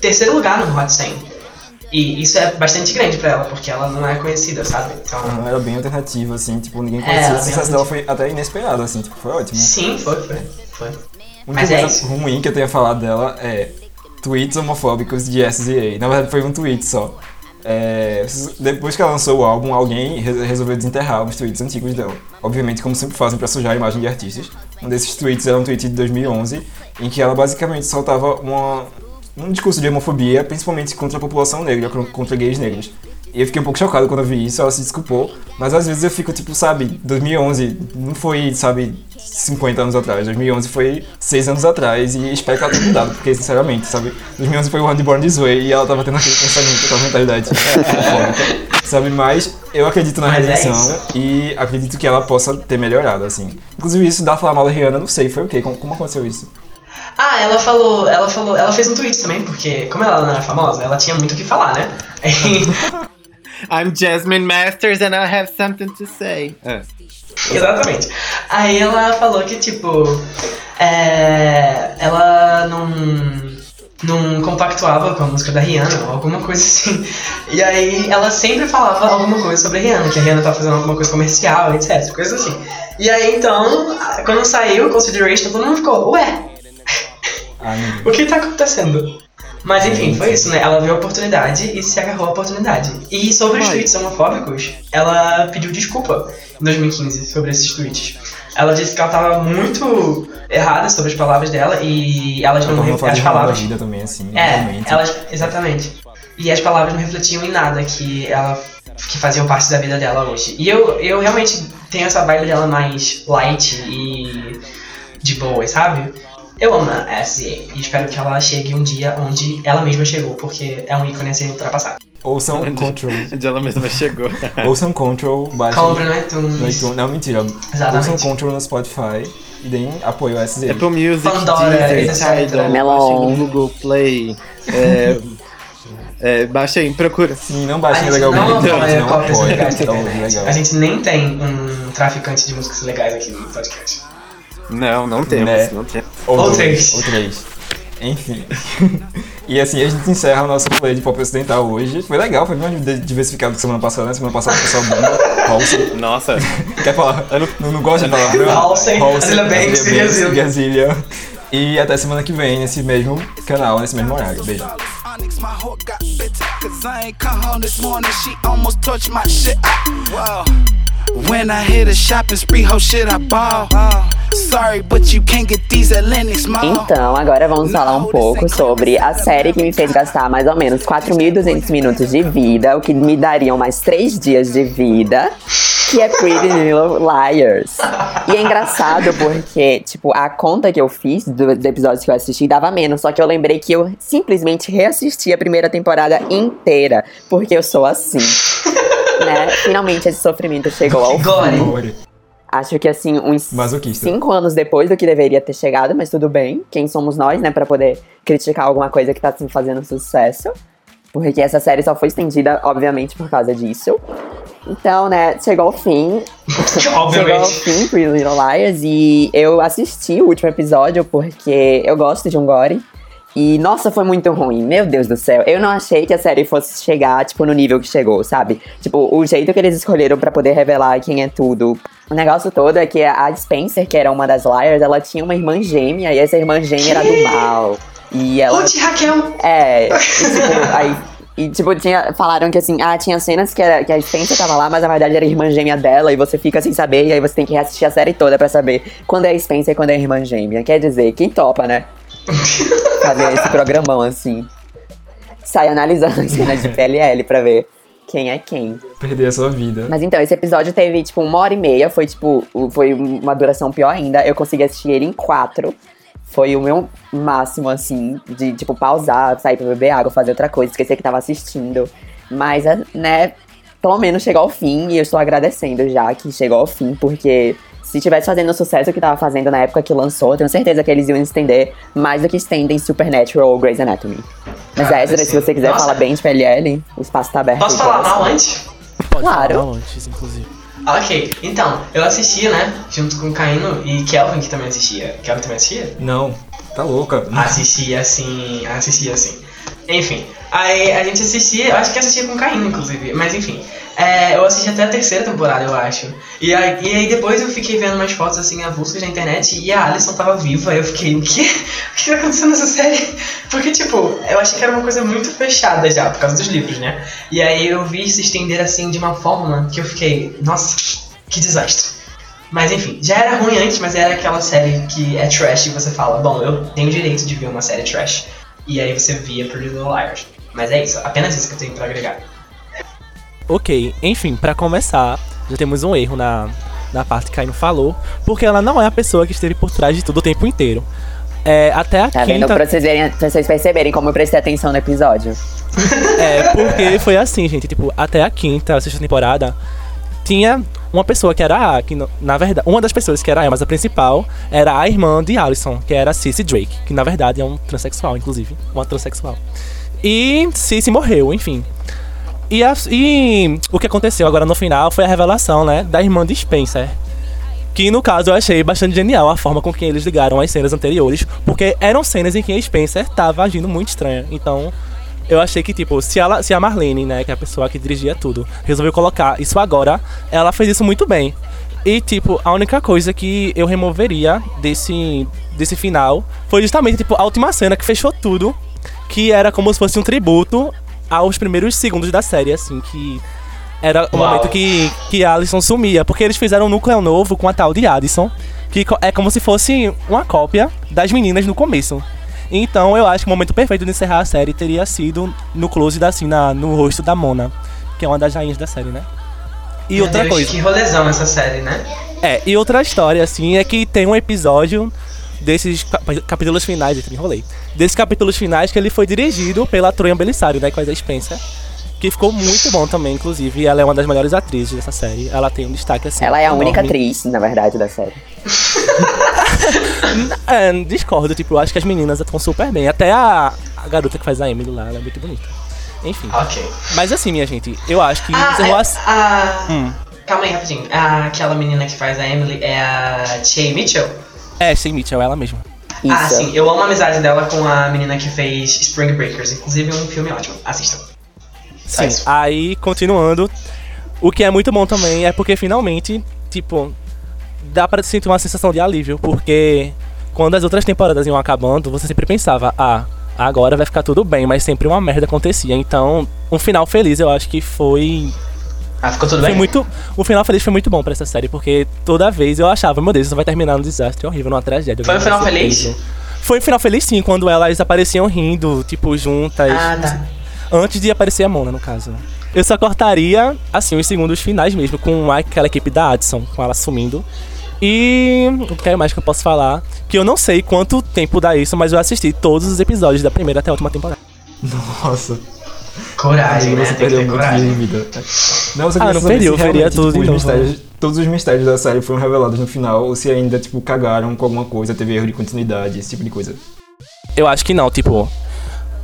terceiro lugar no Hot 100. E isso é bastante grande pra ela, porque ela não é conhecida, sabe? Então. Aham, Era bem alternativa, assim, tipo, ninguém É, conhecia. ela o sucesso dela foi até inesperado, assim, tipo, foi ótimo. sim, foi, foi, foi. A única Mas é coisa isso. ruim que eu tenha falado dela é tweets homofóbicos de SZA. Na verdade, foi um tweet só. É, depois que ela lançou o álbum, alguém re- resolveu desenterrar os tweets antigos dela. Obviamente, como sempre fazem pra sujar a imagem de artistas. Um desses tweets era um tweet de 2011, em que ela basicamente soltava uma, um discurso de homofobia, principalmente contra a população negra, con- contra gays negros. E eu fiquei um pouco chocado quando eu vi isso, ela se desculpou. Mas às vezes eu fico tipo, sabe, 2011 não foi, sabe, 50 anos atrás. 2011 foi 6 anos atrás e espero que ela tenha mudado, porque sinceramente, sabe, 2011 foi o ano de Born This Way e ela tava tendo aquele pensamento, aquela mentalidade sabe? Mas Eu acredito na é redenção isso. e acredito que ela possa ter melhorado, assim. Inclusive, isso da falar mal da Rihanna, não sei, foi o quê? Como, como aconteceu isso? Ah, ela falou, ela falou, ela fez um tweet também, porque como ela não era famosa, ela tinha muito o que falar, né? I'm Jasmine Masters and I have something to say. É. Exatamente. Aí ela falou que, tipo, é, ela não, não compactuava com a música da Rihanna, ou alguma coisa assim. E aí ela sempre falava alguma coisa sobre a Rihanna, que a Rihanna tá fazendo alguma coisa comercial, etc, coisas assim. E aí então, quando saiu Consideration, todo mundo ficou, ué, Ah, não. [laughs] o que tá acontecendo? Mas enfim, foi isso, né? Ela viu a oportunidade e se agarrou à oportunidade. E sobre os tweets homofóbicos, ela pediu desculpa em 2015 sobre esses tweets. Ela disse que ela tava muito errada sobre as palavras dela e elas Ela não não as palavras. também, assim, É, realmente. elas. Exatamente. E as palavras não refletiam em nada que ela. que faziam parte da vida dela hoje. E eu, eu realmente tenho essa vibe dela mais light e. de boa, sabe? Eu amo a SZA e espero que ela chegue um dia onde ela mesma chegou, porque é um ícone a ser ultrapassado. Ouçam Control. [laughs] Onde ela mesma chegou. Ouçam Control, baixem Compra no no iTunes. iTunes. Não, mentira. Exatamente. Ouçam Control no Spotify e deem apoio a SZ. Apple Music, Pandora, etc. Tidal, Melon. Google Play. É, é, baixem, procura. Sim, não baixem legalmente, não não, não cópias apoia. Então, legal. A gente nem tem um traficante de músicas legais aqui no podcast. Não, não temos, Né? não temos. Ou, Ou três. Ou três. Enfim. [laughs] e assim a gente encerra o nosso play de pop ocidental hoje. Foi legal, foi bem diversificado que semana passada, né? Semana passada foi só bunda, Halsey. Nossa, [laughs] Quer falar? Não, não gosta de falar? Halsey, Azealia Banks e Gazillion. Gazillion. E até semana que vem, nesse mesmo canal, nesse mesmo horário. Beijo. Onyx, my hook got bitter. Cause I ain't come home this morning, she almost touched my shit. Wow. When I hit a shopping spree, shit I ball. Sorry, but you can't get these at Lennox Mall. Então, agora vamos falar um pouco sobre a série que me fez gastar mais ou menos 4.200 minutos de vida, o que me dariam mais 3 dias de vida, que é Pretty Little Liars. E é engraçado porque, tipo, a conta que eu fiz do- dos episódios que eu assisti dava menos, só que eu lembrei que eu simplesmente reassisti a primeira temporada inteira, porque eu sou assim. Né? Finalmente esse sofrimento chegou ao fim. Acho que assim, uns cinco anos depois do que deveria ter chegado, mas tudo bem. Quem somos nós, né, Pra poder criticar alguma coisa que tá se fazendo sucesso. Porque essa série só foi estendida, obviamente, por causa disso. Então, né, chegou ao fim. [laughs] Chegou ao fim, Pretty Little Liars. E eu assisti o último episódio porque eu gosto de um gore. E, nossa, foi muito ruim. Meu Deus do céu. Eu não achei que a série fosse chegar, tipo, no nível que chegou, sabe? Tipo, o jeito que eles escolheram pra poder revelar quem é tudo. O negócio todo é que a Spencer, que era uma das Liars, ela tinha uma irmã gêmea. E essa irmã gêmea era do mal. E ela... Raquel! É, e, tipo, aí. E, tipo, tinha, falaram que assim, ah, tinha cenas que, era, que a Spencer tava lá, mas na verdade era a irmã gêmea dela, e você fica sem saber, e aí você tem que reassistir a série toda pra saber quando é a Spencer e quando é a irmã gêmea. Quer dizer, quem topa, né? [laughs] Fazer esse programão assim. Sai analisando as cenas de PLL pra ver quem é quem. Perder a sua vida. Mas então, esse episódio teve, tipo, uma hora e meia. Foi, tipo, foi uma duração pior ainda. Eu consegui assistir ele em quatro. Foi o meu máximo, assim, de, tipo, pausar, sair pra beber água, fazer outra coisa, esquecer que tava assistindo. Mas, né, pelo menos chegou ao fim. E eu estou agradecendo já que chegou ao fim, porque se tivesse fazendo o sucesso que tava fazendo na época que lançou, eu tenho certeza que eles iam estender mais do que estendem Supernatural ou Grey's Anatomy. Mas Cara, é, Ezra, se você quiser nossa. falar bem de PLL, o espaço tá aberto. Posso falar mal antes? Pode Claro. falar antes, inclusive. Ok, então, eu assistia, né? Junto com o Caíno e Kelvin, que também assistia. Kelvin também assistia? Não, tá louca. Assistia assim, assistia assim. Enfim, aí a gente assistia, eu acho que assistia com Caíno, inclusive, mas enfim. é, eu assisti até a terceira temporada, eu acho. E aí, e aí depois eu fiquei vendo umas fotos assim, avulsas na internet e a Alison tava viva. Eu fiquei, o que? O que tá acontecendo nessa série? Porque, tipo, eu achei que era uma coisa muito fechada já, por causa dos livros, né? E aí eu vi se estender assim de uma forma que eu fiquei, nossa, que desastre. Mas enfim, já era ruim antes, mas era aquela série que é trash e você fala, bom, eu tenho direito de ver uma série trash. E aí você via Pretty Little Liars. Mas é isso, apenas isso que eu tenho pra agregar. Ok, enfim, pra começar, já temos um erro na, na parte que a Kaino falou, porque ela não é a pessoa que esteve por trás de tudo o tempo inteiro. É, até a Tá vendo? quinta. Pra vocês, verem, pra vocês perceberem como eu prestei atenção no episódio. [laughs] É, porque foi assim, gente. Tipo, até a quinta, sexta temporada, tinha uma pessoa que era a, que na verdade, uma das pessoas que era a, mas a principal era a irmã de Alison, que era a Cissy Drake, que na verdade é um transexual, inclusive, uma transexual. E Cissy morreu, enfim. E, a- e o que aconteceu agora no final foi a revelação, né, da irmã de Spencer. Que no caso eu achei bastante genial a forma com que eles ligaram as cenas anteriores, porque eram cenas em que Spencer tava agindo muito estranha. Então, eu achei que, tipo, se, ela, se a Marlene, né, que é a pessoa que dirigia tudo, resolveu colocar isso agora, ela fez isso muito bem. E, tipo, a única coisa que eu removeria desse, desse final foi justamente, tipo, a última cena que fechou tudo, que era como se fosse um tributo aos primeiros segundos da série, assim, que era o Uau. momento que, que a Alison sumia, porque eles fizeram um núcleo novo com a tal de Addison, que é como se fosse uma cópia das meninas no começo. Então eu acho que o momento perfeito de encerrar a série teria sido no close da, assim, na, no rosto da Mona, que é uma das rainhas da série, né? E Meu outra Deus, coisa. Que rolezão essa série, né? É, e outra história, assim, é que tem um episódio desses cap- capítulos finais, eu enrolei. Desses capítulos finais que ele foi dirigido pela Troia Belisário, né, com a Spencer. Que ficou muito bom também, inclusive. e Ela é uma das melhores atrizes dessa série. Ela tem um destaque assim. Ela é a enorme. única atriz, na verdade, da série. [laughs] É, discordo, tipo, eu acho que as meninas atuam super bem. Até a, a garota que faz a Emily lá, ela é muito bonita. Enfim. Ok. Mas assim, minha gente, eu acho que Ah, é, a- a... Hum. Calma aí, rapidinho. Ah, aquela menina que faz a Emily é a Che Mitchell? É, Shea Mitchell, ela mesma. Isso. Ah, sim. Eu amo a amizade dela com a menina que fez Spring Breakers. Inclusive, um filme ótimo. Assistam. Só Sim, isso. aí continuando, o que é muito bom também é porque finalmente, tipo, dá pra sentir uma sensação de alívio, porque quando as outras temporadas iam acabando, você sempre pensava, ah, agora vai ficar tudo bem, mas sempre uma merda acontecia. Então, um final feliz eu acho que foi. Ah, ficou tudo Foi bem? muito. O final feliz foi muito bom pra essa série, porque toda vez eu achava, meu Deus, isso vai terminar num desastre horrível, numa tragédia. Foi um final feliz? Foi um final feliz sim, quando elas apareciam rindo, tipo, juntas. Ah, tá. Antes de aparecer a Mona, no caso. Eu só cortaria, assim, os segundos finais mesmo, com aquela equipe da Addison, com ela sumindo. E o que mais que eu posso falar? Que eu não sei quanto tempo dá isso, mas eu assisti todos os episódios da primeira até a última temporada. Nossa, Coragem, né? você perdeu muito coragem. de vida. Não, você Ah, não perdi, eu veria tudo de os novo. mistérios, Todos os mistérios da série foram revelados no final, ou se ainda, tipo, cagaram com alguma coisa, teve erro de continuidade, esse tipo de coisa. Eu acho que não, tipo.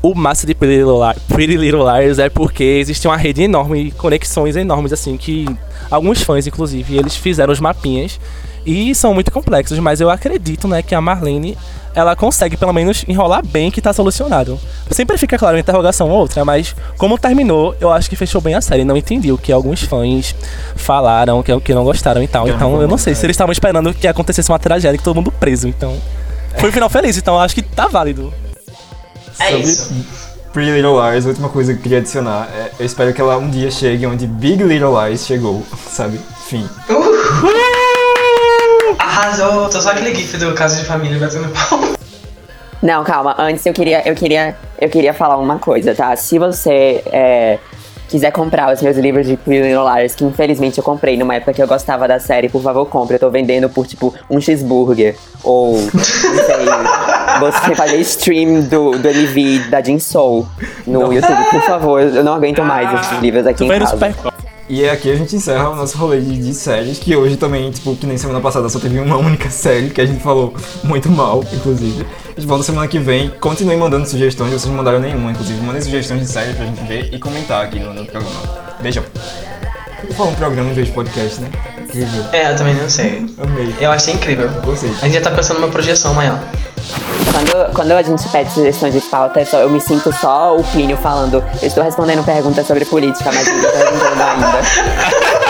O massa de Pretty Little, Li- Pretty Little Liars é porque existe uma rede enorme, conexões enormes, assim, que alguns fãs, inclusive, eles fizeram os mapinhas e são muito complexos, mas eu acredito, né, que a Marlene, ela consegue pelo menos enrolar bem que tá solucionado. Sempre fica claro uma interrogação ou outra, mas como terminou, eu acho que fechou bem a série. Não entendi o que alguns fãs falaram, que, que não gostaram e tal. Então eu não sei se eles estavam esperando que acontecesse uma tragédia, que todo mundo preso. Então. Foi um final feliz, então eu acho que tá válido. É Sobre isso. Pretty Little Lies, a última coisa que eu queria adicionar é, eu espero que ela um dia chegue onde Big Little Lies chegou, [laughs] sabe? Fim. Arrasou. Tô só aquele gif do caso de família batendo pau. Não, calma. Antes eu queria, eu queria, eu queria falar uma coisa, tá? Se você é, quiser comprar os meus livros de Pretty Little Liars, que infelizmente eu comprei numa época que eu gostava da série, por favor, compre. Eu tô vendendo por, tipo, um cheeseburger. Ou, não sei, você fazer stream do, do MV da Jin Soul no YouTube, por favor. Eu não aguento mais esses livros aqui Tu em casa. E aqui a gente encerra o nosso rolê de, de séries, que hoje também, tipo, que nem semana passada só teve uma [laughs] única série, que a gente falou muito mal, inclusive. A gente volta semana que vem. Continuem mandando sugestões, vocês não mandaram nenhuma, inclusive. Mandem sugestões de séries pra gente ver e comentar aqui no, no programa. Beijão. Eu falo um programa em vez de podcast, né? Incrível. É, eu também não sei. Amei. Eu achei incrível. Gostei. A gente já tá pensando numa projeção maior. Quando, quando a gente pede sugestões de pauta, é eu me sinto só o Plínio falando. Eu estou respondendo perguntas sobre política, mas ninguém tá perguntando ainda. [laughs]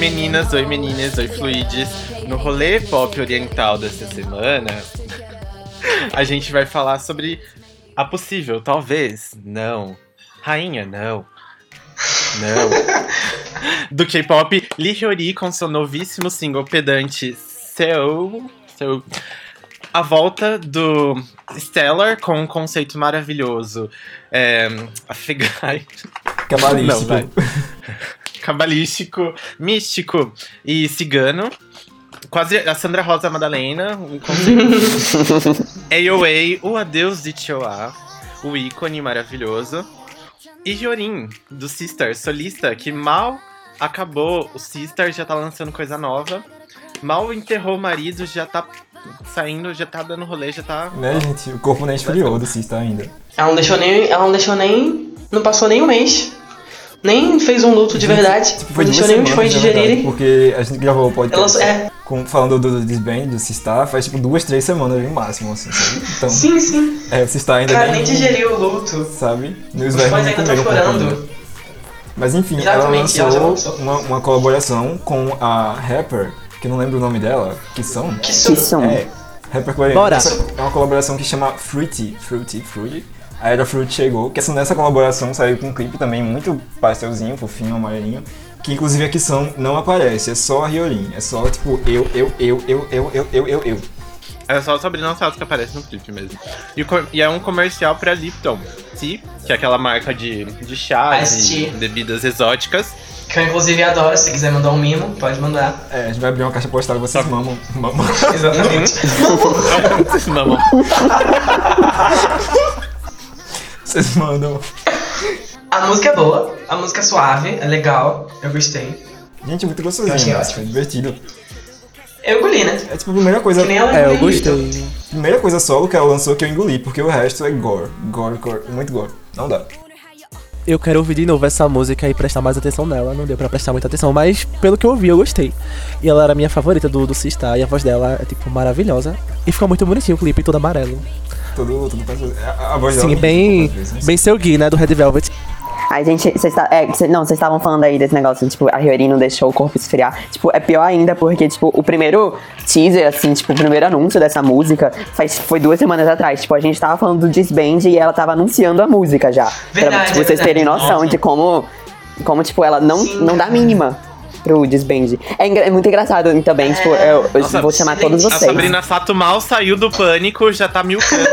meninas, oi meninas, oi fluides. No rolê pop oriental dessa semana, [laughs] a gente vai falar sobre A possível, talvez. Não. Rainha, não. Não. [laughs] Do K-pop, Lee Hyori com seu novíssimo single pedante Seu. Seu. A volta do Stellar com um conceito maravilhoso. É, [laughs] Afegai. Cabalístico. Não, vai. Cabalístico, místico e cigano. Quase a Sandra Rosa Madalena, conceito. [laughs] AOA, o adeus de Choa, o ícone maravilhoso. E Jorin, do Sister, solista, que mal acabou o Sister, já tá lançando coisa nova. Mal enterrou o marido, já tá saindo, já tá dando rolê, já tá. Né, gente? O corpo nem esfriou do Cista ainda. Ela não deixou nem. Ela não deixou nem. Não passou nem um mês. Nem fez um luto de verdade. Tipo, foi não deixou nem os fãs digerirem. Porque a gente gravou o podcast Ela, é, com, falando do, do Disband, do Sistar, faz tipo duas, três semanas no máximo, assim, sabe? Então, sim, sim. é, o Sistar ainda Cara, nem, digeriu o luto. sabe? Nos Os fãs ainda estão chorando. conta. Mas enfim, Exatamente, ela lançou uma, uma colaboração com a rapper, que eu não lembro o nome dela, que são. Que som. É, rapper coreana. Bora. É uma colaboração que chama Fruity, Fruity, Fruity. A Era Fruit chegou, que essa, nessa colaboração saiu com um clipe também muito pastelzinho, fofinho, amarelinho. Que inclusive a Kissan não aparece, é só a Hyorin. É só tipo eu, eu, eu, eu, eu, eu, eu, eu, eu. É só o Sabrina Sato que aparece no clipe mesmo. E, e é um comercial pra Lipton Tea, que é aquela marca de, de Ice e bebidas exóticas. Que eu inclusive adoro. Se quiser mandar um mimo, pode mandar. É, a gente vai abrir uma caixa postal e vocês mamam. mamam. Exatamente. [laughs] Vocês mamam. [laughs] Vocês mandam. a música é boa, a música é suave, é legal, eu gostei. Gente, é muito Eu achei gostosinho, né? ótimo. é divertido. Eu engoli, né? É tipo a primeira coisa. Que nem ela É, eu gostei. Primeira coisa solo que ela lançou que eu engoli, porque o resto é gore. Gore, gore, muito gore. Não dá. Eu quero ouvir de novo essa música e prestar mais atenção nela. Não deu pra prestar muita atenção, mas pelo que eu ouvi, eu gostei. E ela era a minha favorita do, do Sistar, e a voz dela é, tipo, maravilhosa. E ficou muito bonitinho o clipe, todo amarelo. Tudo, tudo faz. A, a voz Sim, bem, vezes, né? bem seu Gui, né, do Red Velvet. Ai, gente, vocês tá, é, cê- não, vocês estavam falando aí desse negócio, tipo, a Hyorin não deixou o corpo esfriar. Tipo, é pior ainda porque, tipo, o primeiro teaser, assim, tipo, o primeiro anúncio dessa música faz, foi duas semanas atrás. Tipo, a gente tava falando do Disband e ela tava anunciando a música já. Verdade, pra tipo, é vocês terem noção Nossa. de como, como, tipo, ela não, Sim, não dá mínima pro Disband. É, é muito engraçado também, tipo, É. eu, eu Nossa, vou chamar todos A vocês. Sabrina Sato mal saiu do pânico, já tá milcando. [laughs]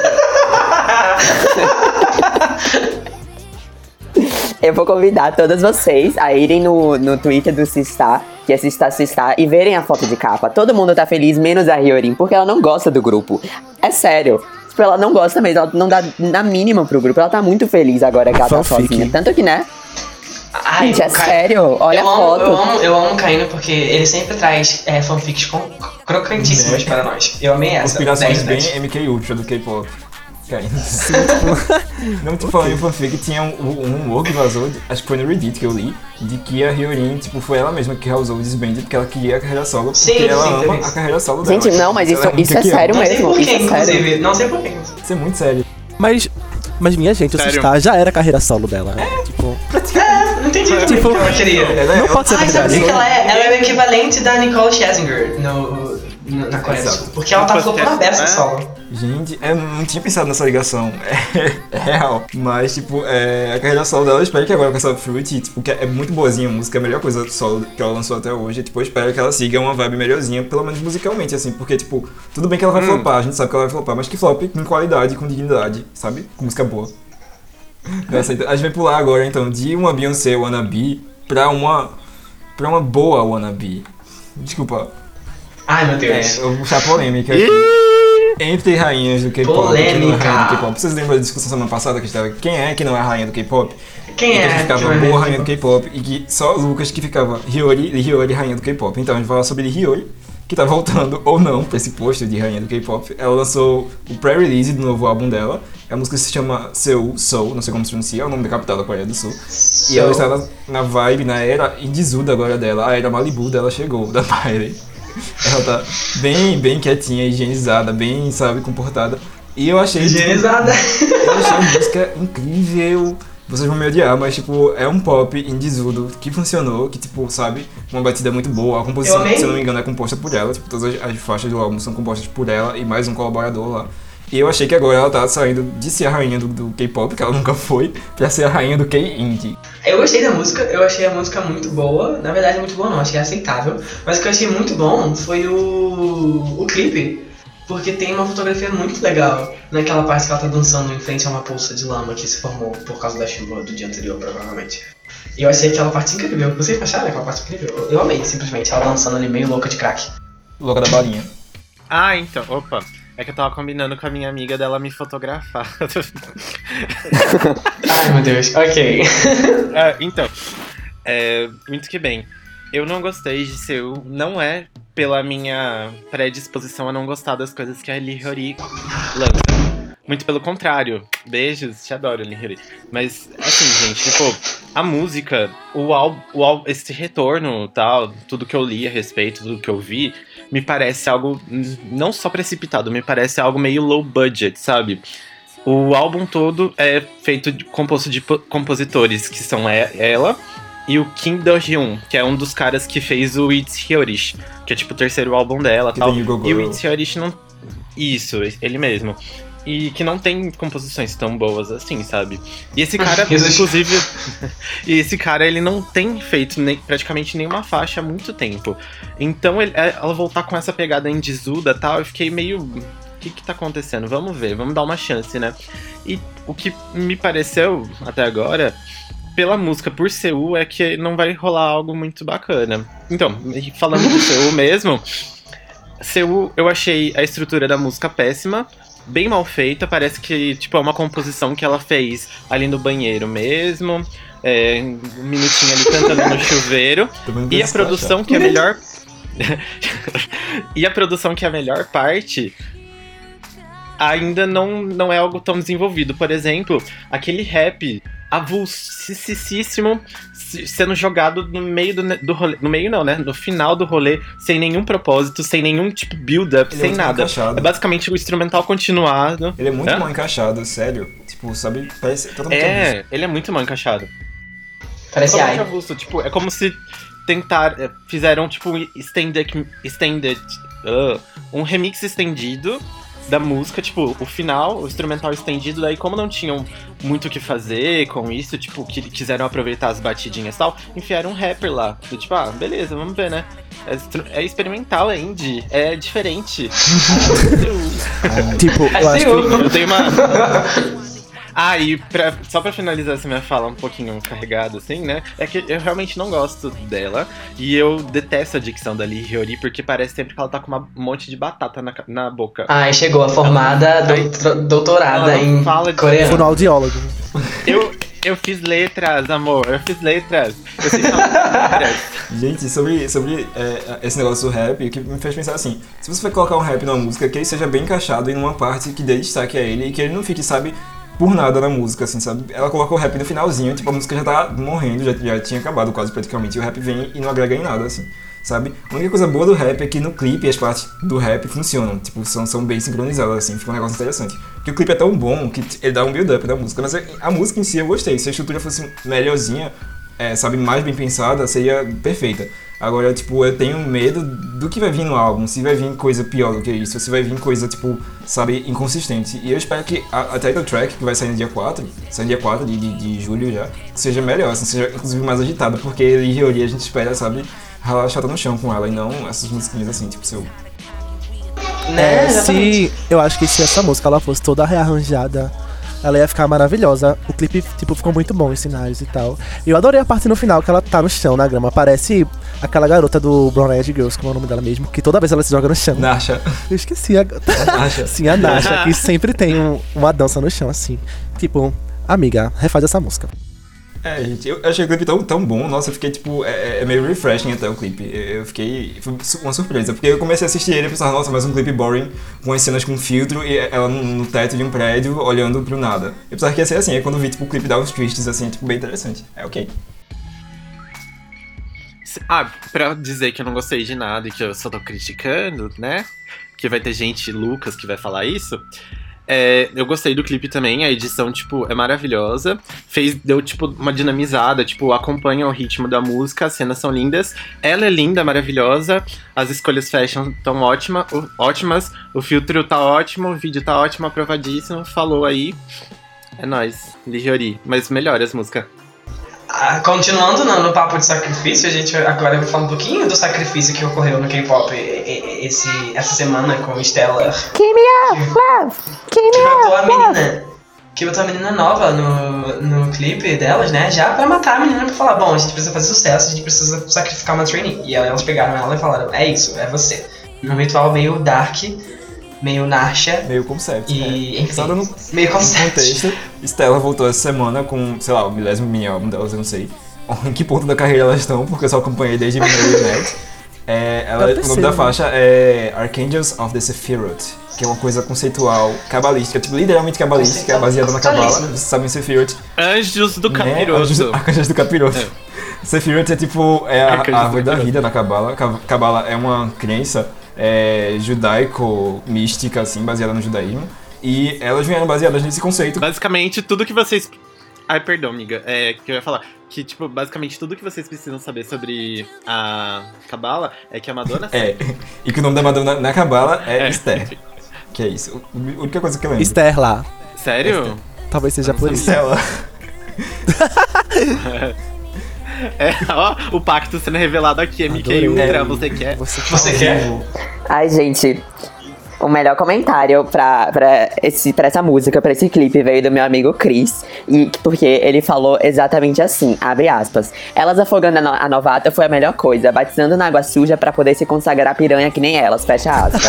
Eu vou convidar todas vocês a irem no, no Twitter do Sistar, que é Sistar Sistar, e verem a foto de capa. Todo mundo tá feliz, menos a Hyorin, porque ela não gosta do grupo. É sério. Tipo, ela não gosta mesmo, ela não dá na mínima pro grupo. Ela tá muito feliz agora que ela tá Fanfic. sozinha. Tanto que, né? Ai, Gente, é Ca- sério. Olha eu a amo, foto. Eu amo, eu amo o Caíno porque ele sempre traz é, fanfics com- crocantíssimas Né? para nós. Eu amei essa. Conspirações 10, bem 10. MK Ultra do K-pop. Caindo. [laughs] Não, tipo, falando em fanfic, tinha um, um humor que vazou, acho que foi no Reddit que eu li, de que a Hyorin, tipo, foi ela mesma que causou o Disband porque ela queria a carreira solo, porque Sim, ela sim, ama a carreira solo dela. Gente, não, mas isso- isso é que ama. sério Não sei mesmo, por isso quê, é sério. inclusive. Não sei por quê. Isso é muito sério. Mas, mas minha gente? Sistar já era a carreira solo dela. Tipo, É, não entendi também Tipo, que é- não pode ser Ai, sabe o que ela é? Ela é o equivalente da Nicole Scherzinger no, no- na Coreia do. Sul. Porque ela tá No flopando a podcast, beça né? solo. Gente, eu não tinha pensado nessa ligação. [laughs] É, é real. Mas, tipo, é, a carreira solo dela, eu espero que agora com essa Fruit, tipo, que é muito boazinha a música, é a melhor coisa solo que ela lançou até hoje. Tipo, eu espero que ela siga uma vibe melhorzinha, pelo menos musicalmente, assim, porque, tipo, tudo bem que ela vai flopar, a gente sabe que ela vai flopar, mas que flop com qualidade, com dignidade, sabe? Com música boa. Essa, então, a gente vai pular agora, então, de uma Beyoncé wannabe pra uma. pra uma boa wannabe. Desculpa, Ai, meu é, Deus. eu vou puxar polêmica aqui. Entre rainhas do K-pop, quem não é Polêmica. rainha do K-pop. Vocês lembram da discussão semana passada que estava quem é que não é a rainha do K-pop? Quem E que é? ficava que vai boa rainha do K-pop e que só o Lucas que ficava Hiyori, Hiyori rainha do K-pop. Então a gente vai falar sobre Hiyori, que tá voltando [laughs] ou não pra esse posto de rainha do K-pop. Ela lançou o pré-release do novo álbum dela. A música se chama Seul Soul, não sei como se pronuncia, é o nome da capital da Coreia do Sul. E ela está na, na vibe, na era Indizuda agora dela, a era Malibu dela chegou, da Miley. Ela tá bem, bem quietinha, higienizada, bem, sabe, comportada. E eu achei. tipo, Higienizada. eu achei a música incrível. Vocês vão me odiar, mas, tipo, é um pop indizudo que funcionou, que, tipo, sabe, uma batida muito boa. A composição, se eu não me engano, é composta por ela. Tipo, todas as, as faixas do álbum são compostas por ela e mais um colaborador lá. E eu achei que agora ela tá saindo de ser a rainha do, do K-pop, que ela nunca foi, pra ser a rainha do K-indie. Eu gostei da música, eu achei a música muito boa. Na verdade, muito boa não, achei aceitável. Mas o que eu achei muito bom foi o, o clipe. Porque tem uma fotografia muito legal naquela parte que ela tá dançando em frente a uma poça de lama que se formou por causa da chuva do dia anterior, provavelmente. E eu achei aquela parte incrível. Vocês acharam aquela parte incrível? Eu- Eu amei, simplesmente. Ela dançando ali meio louca de crack. Louca da balinha. Ah, então, opa. É que eu tava combinando com a minha amiga dela me fotografar. [laughs] Ai, meu Deus. Ok. [laughs] Ah, então, é, muito que bem. Eu não gostei de Seul, não é pela minha predisposição a não gostar das coisas que a Lee Hyori lança. Muito pelo contrário. Beijos, te adoro, Lee Hyori. Mas, assim, gente, tipo, a música, o álbum, o álbum, esse retorno, tal, tudo que eu li a respeito, tudo que eu vi, me parece algo não só precipitado, me parece algo meio low budget, sabe? O álbum todo é feito de, composto de po- compositores que são ela e o Kim Do-hyun, que é um dos caras que fez o It's Hyorish, que é tipo o terceiro álbum dela Que tal. E o. It's Hyorish não. Isso, ele mesmo. E que não tem composições tão boas assim, sabe? E esse cara, [laughs] inclusive. [laughs] e esse cara, ele não tem feito nem- praticamente nenhuma faixa há muito tempo. Então, ele- é, ela voltar com essa pegada indizuda e tal, eu fiquei meio. O que que tá acontecendo? Vamos ver, vamos dar uma chance, né? E o que me pareceu até agora, pela música por Seul, é que não vai rolar algo muito bacana. Então, falando do [laughs] Seul mesmo, Seul, eu achei a estrutura da música péssima, bem mal feita, parece que tipo, é uma composição que ela fez ali no banheiro mesmo. É, um minutinho ali cantando no [laughs] chuveiro. E a produção que é a melhor. [laughs] e a produção que é a melhor parte ainda não, não é algo tão desenvolvido. Por exemplo, aquele rap avulsíssimo sendo jogado no meio do, do rolê. No meio não, né? No final do rolê, sem nenhum propósito, sem nenhum tipo build-up, é sem mal nada. É basicamente o instrumental continuado. Ele é muito Hã? mal encaixado, sério. Tipo, sabe, parece totalmente. É, ele é muito mal encaixado. Parece ai. avulso. Tipo, é como se tentar. é, Fizeram, tipo, extended. extended ah, um remix estendido da música, tipo, o final, o instrumental estendido, daí como não tinham muito o que fazer com isso, tipo, que quiseram aproveitar as batidinhas e tal, enfiaram um rapper lá. Do tipo, ah, beleza, vamos ver, né? É, é experimental, é indie, é diferente. [laughs] Tipo, eu acho que Eu tenho uma. [laughs] Ah, e pra- só pra finalizar essa minha fala um pouquinho carregada, assim, né? É que eu realmente não gosto dela. E eu detesto a dicção da Lee Hyori, porque parece sempre que ela tá com uma- um monte de batata na, na boca. Ai, chegou a formada, doutorada Ela não em fala de- coreano. fonoaudiólogo. Eu, eu fiz letras, amor, eu fiz letras. Eu letras. [laughs] Gente, sobre, sobre é, esse negócio do rap, o que me fez pensar assim: se você for colocar um rap numa música, que ele seja bem encaixado em uma parte que dê destaque a ele e que ele não fique, sabe, por nada na música, assim, sabe? Ela coloca o rap no finalzinho, tipo, a música já tá morrendo, já, já tinha acabado quase praticamente, e o rap vem e não agrega em nada, assim. Sabe? A única coisa boa do rap é que no clipe as partes do rap funcionam, tipo, são, são bem sincronizadas, assim, fica um negócio interessante. Porque o clipe é tão bom que ele dá um build-up da música, mas a música em si eu gostei. Se a estrutura fosse melhorzinha, é, sabe, mais bem pensada, seria perfeita. Agora, tipo, eu tenho medo do que vai vir no álbum, se vai vir coisa pior do que isso, se vai vir coisa, tipo, sabe, inconsistente. E eu espero que a, a title track, que vai sair no dia 4, sai no dia 4 de, de, de julho já, seja melhor, assim, seja inclusive mais agitada, porque em teoria a gente espera, sabe, ralar chata no chão com ela e não essas musiquinhas assim, tipo, seu. Né? É, se eu acho que se essa música ela fosse toda rearranjada, ela ia ficar maravilhosa. O clipe, tipo, ficou muito bom, os cenários e tal. E eu adorei a parte no final que ela tá no chão, na grama. Parece aquela garota do Brown Eyed Girls, como é o nome dela mesmo, que toda vez ela se joga no chão. Nasha. Eu esqueci a. Nasha. [laughs] Sim, a Nasha, que sempre tem um- uma dança no chão, assim. Tipo, amiga, refaz essa música. É, gente, eu achei o clipe tão, tão bom, nossa, eu fiquei tipo, é, é meio refreshing até o clipe. Eu fiquei. Foi uma surpresa, porque eu comecei a assistir ele e pensava, nossa, mais um clipe boring, com as cenas com filtro e ela no, teto de um prédio olhando pro nada. Eu pensava que ia ser assim, aí quando eu vi tipo, o clipe dar uns twists assim, tipo, bem interessante. É ok. Ah, pra dizer que eu não gostei de nada e que eu só tô criticando, né? Que vai ter gente, Lucas, que vai falar isso. É, eu gostei do clipe também, a edição, tipo, é maravilhosa. Fez, deu, tipo, uma dinamizada, tipo, acompanha o ritmo da música, as cenas são lindas. Ela é linda, maravilhosa. As escolhas fashion estão ótima, ótimas. O filtro tá ótimo, o vídeo tá ótimo, aprovadíssimo. Falou aí. É nóis, Ligiori. Mas melhora as músicas. Ah, continuando no, no papo de sacrifício, a gente agora vai falar um pouquinho do sacrifício que ocorreu no K-pop esse, essa semana com Stella. Que botou a menina. Que botou a menina nova no, no clipe delas, né? Já pra matar a menina pra falar, bom, a gente precisa fazer sucesso, a gente precisa sacrificar uma trainee. E aí elas pegaram ela e falaram, é isso, é você. Num ritual meio dark, meio Narsha Meio concept. e, é. enfim, Só dando meio conceito. contexto, Stella voltou essa semana com, sei lá, o milésimo mini álbum delas, eu não sei. [laughs] Em que ponto da carreira elas estão, porque eu só acompanhei desde Mary Net. É, ela, É o o nome da né? faixa é Archangels of the Sephiroth, que é uma coisa conceitual cabalística, tipo, literalmente cabalística, é baseada na cabala. Vocês sabem Sephiroth, Anjos do né? Capiroto. Arcanjos- Arcanjos [laughs] do Capiroto. Sephiroth é tipo, é a árvore da vida na cabala. Ca- Cabala é uma crença é, judaico-mística, assim, baseada no judaísmo. E elas vieram baseadas nesse conceito. Basicamente, tudo que vocês. Ai, perdão, amiga. É que eu ia falar. Que, tipo, basicamente tudo que vocês precisam saber sobre a Cabala é que a Madonna É, [laughs] e que o nome da Madonna na cabala é, É. Esther. Que é isso. A única coisa que eu lembro. Esther lá. Sério? Talvez seja por isso. Estela. [laughs] [laughs] [laughs] É, ó, o pacto sendo revelado aqui, MK Adorei. Ultra, É. você quer? Você Você quer? Ai, gente, o melhor comentário pra, pra, esse, pra essa música, pra esse clipe, veio do meu amigo Chris. E, porque ele falou exatamente assim, abre aspas. Elas afogando a, no- a novata foi a melhor coisa, batizando na água suja pra poder se consagrar piranha que nem elas, fecha aspas. [laughs]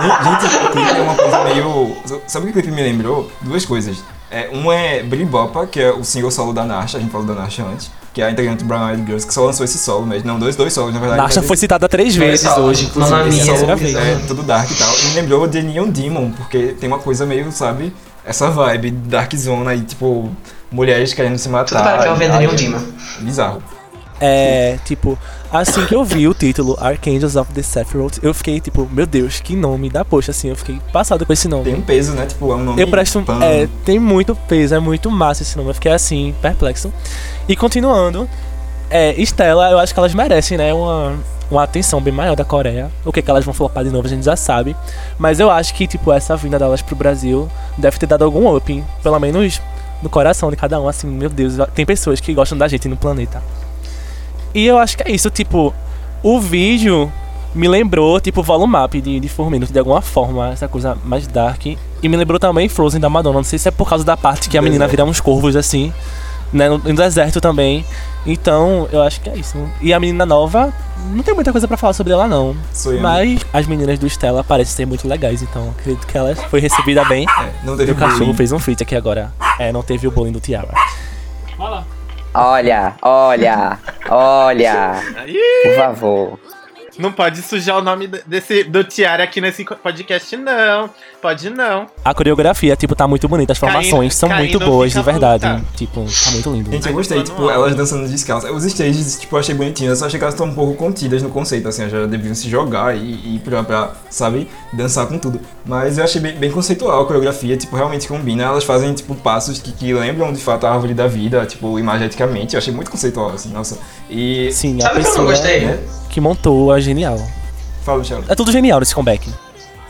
Gente, o clipe é uma coisa meio. Sabe o que o clipe me lembrou? Duas coisas. É, um é Bribopa, que é o single solo da Nasha, a gente falou da Nasha antes, que é a integrante do Brown Eyed Girls, que só lançou esse solo mesmo. Não, dois, dois solos, na verdade. Nasha foi citada três vezes só, hoje, inclusive. Mamma esse Mia, terceira esse vez. É, tudo dark e tal. E me lembrou de Neon Demon, porque tem uma coisa meio, sabe, essa vibe dark zona e, tipo, mulheres querendo se matar. Tudo para que eu venda é Dima. Bizarro. É, tipo, assim que eu vi o título Archangels of the Sephiroth, eu fiquei tipo, meu Deus, que nome da poxa, assim, eu fiquei passado com esse nome. Tem um peso, né? Tipo, é um nome. Eu presto. É, tem muito peso, é muito massa esse nome. Eu fiquei assim, perplexo. E continuando, é, Stella, eu acho que elas merecem, né? Uma, uma atenção bem maior da Coreia. O que, que elas vão flopar de novo, a gente já sabe. Mas eu acho que, tipo, essa vinda delas pro Brasil deve ter dado algum up, pelo menos no coração de cada um. Assim, meu Deus, tem pessoas que gostam da gente no planeta. E eu acho que é isso, tipo, o vídeo me lembrou, tipo, volume up de, de Forminos, de alguma forma, essa coisa mais dark. E me lembrou também Frozen da Madonna. Não sei se é por causa da parte que a menina Deserto. vira uns corvos assim, né? No, no deserto também. Então, eu acho que é isso. E a menina nova, não tem muita coisa pra falar sobre ela, não. Sou eu. Mas as meninas do Stella parecem ser muito legais, então acredito que ela foi recebida bem. É, não teve E o cachorro bullying. fez um feat aqui agora. É, não teve o bullying do Tiara. Olha, olha, olha, por favor. não pode sujar o nome desse, do Tiara aqui nesse podcast, não. Pode não. A coreografia, tipo, tá muito bonita. As Caindo- formações são caindo muito boas, de verdade. puta. Tipo, tá muito lindo. Gente, eu gostei, tipo, elas dançando descalças. Os stages, tipo, eu achei bonitinhos, eu só achei que elas estão um pouco contidas no conceito, assim, elas já deviam se jogar e e ir pra, pra, sabe, dançar com tudo. Mas eu achei bem, bem conceitual a coreografia, tipo, realmente combina. Elas fazem, tipo, passos que, que lembram, de fato, a árvore da vida, tipo, imageticamente. Eu achei muito conceitual, assim, nossa. E... Sim, a Sabe o que eu não pessoa gostei? né? que montou é genial. Fala, Michel. É tudo genial nesse comeback.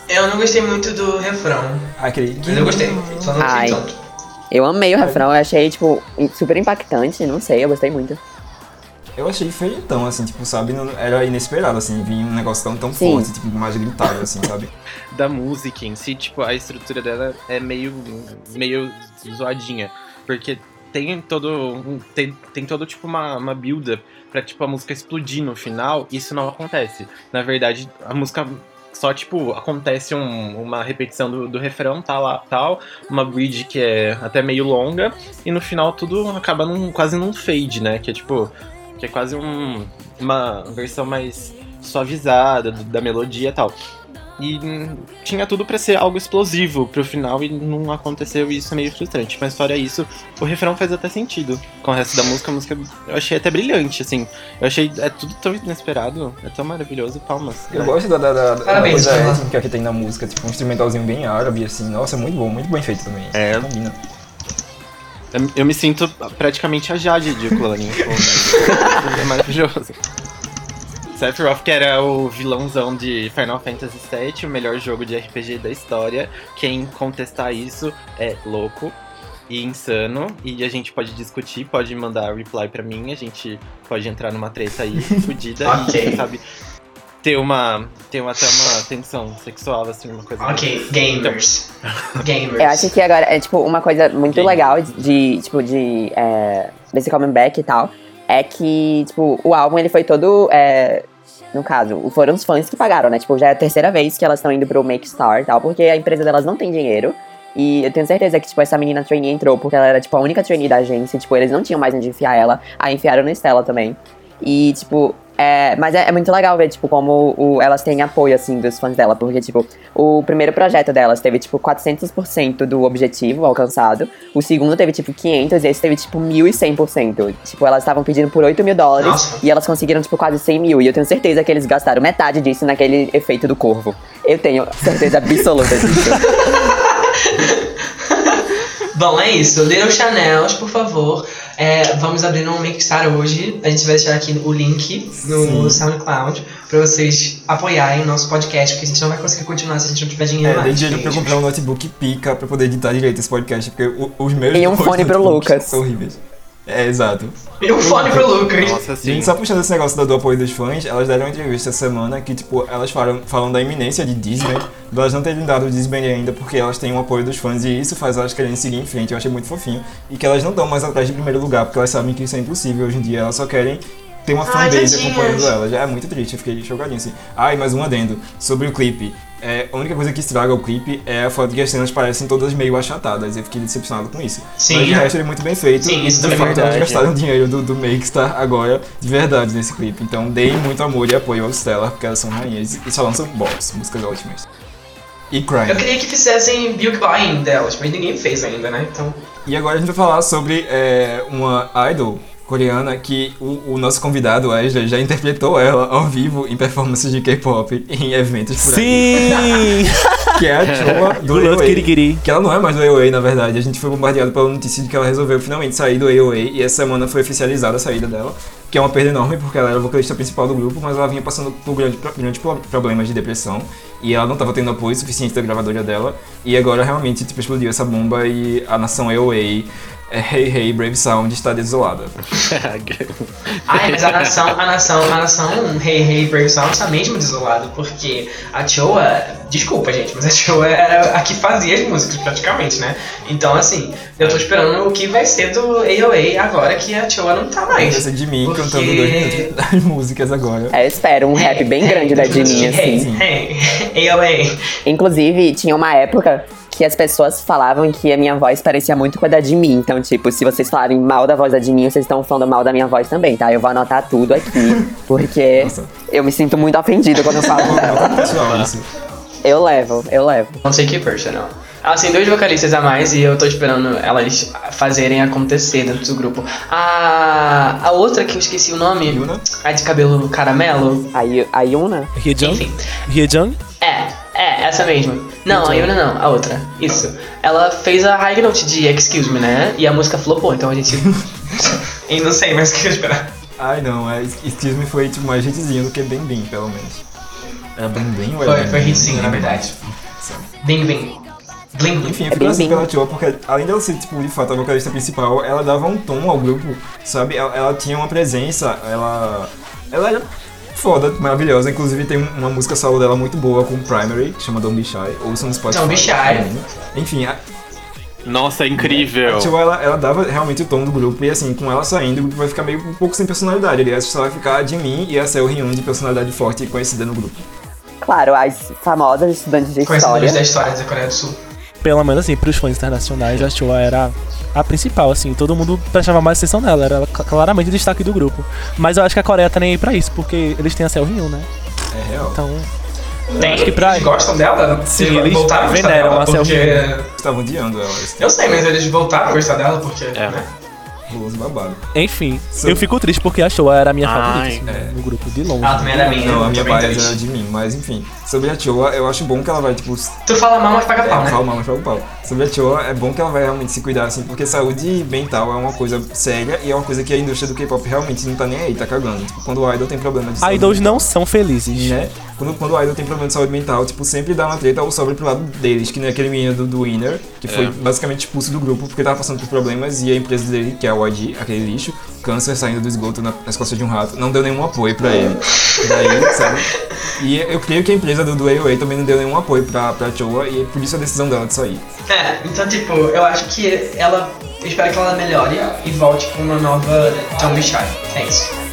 Eu não gostei muito do refrão, Aquele... mas eu gostei. Só não Ai. gostei tanto. Eu amei o refrão, eu achei, tipo, super impactante, não sei, eu gostei muito. Eu achei feitão, assim, tipo, sabe, não- era inesperado, assim, vir um negócio tão, tão Sim. forte, tipo, mais gritável, assim, sabe? [laughs] Da música em si, tipo, a estrutura dela é meio, meio zoadinha. Porque tem todo. Tem, tem todo, tipo, uma, uma build pra, tipo, a música explodir no final. Isso não acontece. Na verdade, a música. Só, tipo, acontece um- uma repetição do, do refrão, tá lá, tal, uma bridge que é até meio longa, e no final tudo acaba num, quase num fade, né? Que é tipo, que é quase um, uma versão mais suavizada do- da melodia e tal. E tinha tudo pra ser algo explosivo pro final e não aconteceu e isso é meio frustrante. Mas fora isso, o refrão faz até sentido com o resto da música. A música eu achei até brilhante, assim. Eu achei. É tudo tão inesperado, é tão maravilhoso. Palmas. Eu gosto da, da, da, da Parabéns, coisa Fernando. étnica que tem na música, tipo um instrumentalzinho bem árabe, assim. Nossa, muito bom, muito bem feito também. É. Combina. Eu, me sinto praticamente a Jade de Cloninho. [laughs] é maravilhoso. Sephiroth, que era o vilãozão de Final Fantasy VII, o melhor jogo de RPG da história. Quem contestar isso é louco e insano. E a gente pode discutir, pode mandar reply pra mim, a gente pode entrar numa treta aí, fodida, Ok. e quem sabe ter uma. ter uma, até uma tensão sexual, assim, uma coisa. Ok, gamers. Gamers. Eu acho que agora é tipo uma coisa muito Sim. legal de, de, tipo de é, desse comeback e tal é que tipo o álbum ele foi todo é, no caso foram os fãs que pagaram né tipo já é a terceira vez que elas estão indo pro Make Star e tal porque a empresa delas não tem dinheiro e eu tenho certeza que, tipo, essa menina trainee entrou porque ela era, tipo, a única trainee da agência. Tipo, eles não tinham mais onde enfiar ela. Aí enfiaram na Estela também. E, tipo, é, mas é, é muito legal ver, tipo, como o- elas têm apoio, assim, dos fãs dela. Porque, tipo, o primeiro projeto delas teve, tipo, 400% do objetivo alcançado. O segundo teve, tipo, 500 e esse teve, tipo, 1.100%. Tipo, elas estavam pedindo por 8 mil dólares Nossa. e elas conseguiram, tipo, quase 100 mil. E eu tenho certeza que eles gastaram metade disso naquele efeito do corvo. Eu tenho certeza absoluta disso. [laughs] Bom, é isso. Little Chanels, por favor. É, vamos abrir um Mixstar hoje. A gente vai deixar aqui o link no SoundCloud pra vocês apoiarem o nosso podcast, porque a gente não vai conseguir continuar se a gente não tiver dinheiro É, mais. dei dinheiro pra eu gente. comprar um notebook pica pra poder editar direito esse podcast, porque os meus E um fone pro Lucas. São horríveis. É, exato. E um fone pro Lucas. Nossa, sim. Gente, só puxando esse negócio do, apoio dos fãs, elas deram uma entrevista essa semana que, tipo, elas falam, falam da iminência de de elas não terem dado o Disband ainda porque elas têm o apoio dos fãs e isso faz elas quererem seguir em frente. Eu achei muito fofinho. E que elas não estão mais atrás de primeiro lugar porque elas sabem que isso é impossível hoje em dia. Elas só querem ter uma fanbase acompanhando elas. É muito triste, eu fiquei chogadinho assim. Ai, mais um adendo. Sobre o clipe. É, a única coisa que estraga o clipe é a foto que as cenas parecem todas meio achatadas. Eu fiquei decepcionado com isso. Sim. Mas de resto ele é muito bem feito. Sim, e isso também é fato, elas verdade. gastaram dinheiro do, do Makestar agora de verdade nesse clipe. Então deem muito amor e apoio ao Stellar, porque elas são rainhas e só lançam boss, músicas ótimas. E Eu Crime. queria que fizessem Bilk Buying delas, mas ninguém fez ainda, né? Então. E agora a gente vai falar sobre é, uma idol coreana que o, o nosso convidado, Wesley, já interpretou ela ao vivo em performances de K-pop em eventos por aí. Sim! [laughs] Que é a Choa do [laughs] AOA. Que ela não é mais do AOA, na verdade. A gente foi bombardeado pela notícia de que ela resolveu finalmente sair do AOA e essa semana foi oficializada a saída dela. Que é uma perda enorme porque ela era a vocalista principal do grupo, mas ela vinha passando por grande, grandes pro- problemas de depressão e ela não estava tendo apoio suficiente da gravadora dela. E agora realmente tipo, explodiu essa bomba e a nação AOA, Hey Hey Brave Sound, está desolada. [laughs] Ai, mas a nação, a nação, a nação Hey Hey Brave Sound tá mesmo desolado, porque a Choa, desculpa gente, mas a Choa era a que fazia as músicas praticamente, né? Então assim, eu tô esperando o que vai ser do AOA agora que a Choa não tá mais. Essa de mim Porque- cantando dois minutos das músicas agora. É, eu espero um rap bem grande da [laughs] Jimin, assim. Hey, hey, AOA. Inclusive, tinha uma época que as pessoas falavam que a minha voz parecia muito com a da Jimin. Então, tipo, se vocês falarem mal da voz da Jimin, vocês estão falando mal da minha voz também, tá? Eu vou anotar tudo aqui, [laughs] porque Nossa. eu me sinto muito ofendido quando eu falo dela. Pessoal, isso. Eu levo, eu levo. Não sei que personal. Elas têm dois vocalistas a mais e eu tô esperando elas fazerem acontecer dentro do grupo. A, a outra que eu esqueci o nome, Yuna? a de cabelo caramelo. A, Yu- a Yuna? Hyejung? Enfim. Hyejung? É, é, essa mesmo. Não, a Yuna não, a outra. Isso. Ela fez a high note de Excuse Me, né? E a música flopou, então a gente. [laughs] e não sei mais o que eu esperar. Ai não, é, Excuse Me foi tipo, mais hitzinho do que Bem Bem, pelo menos. É Bem Bem ou é Foi, Bem foi Bem? hitzinho, na verdade. Bling Bling. Bling Bling. Enfim, eu É fico bem assim bem. pela Tio, porque além dela ser, tipo, de fato, a vocalista principal, ela dava um tom ao grupo, sabe? Ela, ela tinha uma presença, ela... Ela era foda, maravilhosa. Inclusive tem uma música solo dela muito boa com Primary, que chama Don't Be Shy. Ouçam no Spotify. Don't Be Shy. Enfim, a Nossa, é incrível. Tio, ela, ela dava realmente o tom do grupo. E assim, com ela saindo, o grupo vai ficar meio um pouco sem personalidade. Aliás, só vai ficar de mim e a Cell Hyun de personalidade forte e conhecida no grupo. Claro, as famosas estudantes de Conhecedores da história. história da Coreia do Sul. Pelo menos assim, pros fãs internacionais, a Chua era a principal, assim, todo mundo prestava mais atenção nela, era cl- claramente o destaque do grupo. Mas eu acho que a Coreia tá nem aí pra isso, porque eles têm a Cell Hyun, né? É real. Então, Tem? acho que pra- Eles gostam dela? Sim, eles voltaram a gostar veneram dela a porque... Estavam odiando ela. Eu sei, mas eles voltaram a gostar dela porque... É. né? Babado. Enfim, eu fico triste porque a Showa era a minha Ai, favorita assim, é. no grupo de longe. Ela também era minha. Não, a minha bias era de mim, mas enfim. Sobre a Choa, eu acho bom que ela vai, tipo, Tu fala mal, mas paga pau, É, né? calma, mas joga o pau. Sobre a Choa, é bom que ela vai realmente se cuidar, assim, porque saúde mental é uma coisa séria e é uma coisa que a indústria do K-pop realmente não tá nem aí, tá cagando. Tipo, quando o idol tem problema de saúde Idols não são felizes. né? Quando, quando o idol tem problema de saúde mental, tipo, sempre dá uma treta ou sobra pro lado deles, que nem aquele menino do, do Winner, que foi É. basicamente expulso do grupo porque tava passando por problemas e a empresa dele, que é o Aquele lixo, câncer saindo do esgoto na- nas costas de um rato, não deu nenhum apoio pra ele. Daí, sabe? E eu creio que a empresa do, do AOA também não deu nenhum apoio pra, pra Choa e por isso a decisão dela de sair. É, então, tipo, eu acho que ela. Eu espero que ela melhore e volte com uma nova Be Shy. É isso.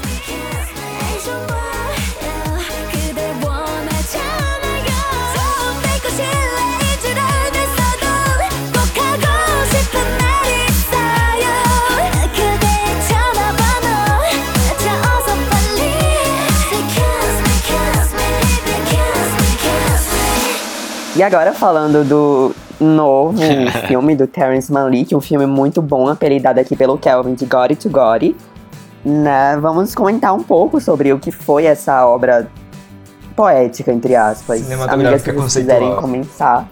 E agora falando do novo [laughs] filme do Terrence Malick, um filme muito bom, apelidado aqui pelo Kelvin de Gory to Gory. Né? Vamos comentar um pouco sobre o que foi essa obra poética, entre aspas. Amigas, se vocês quiserem começar.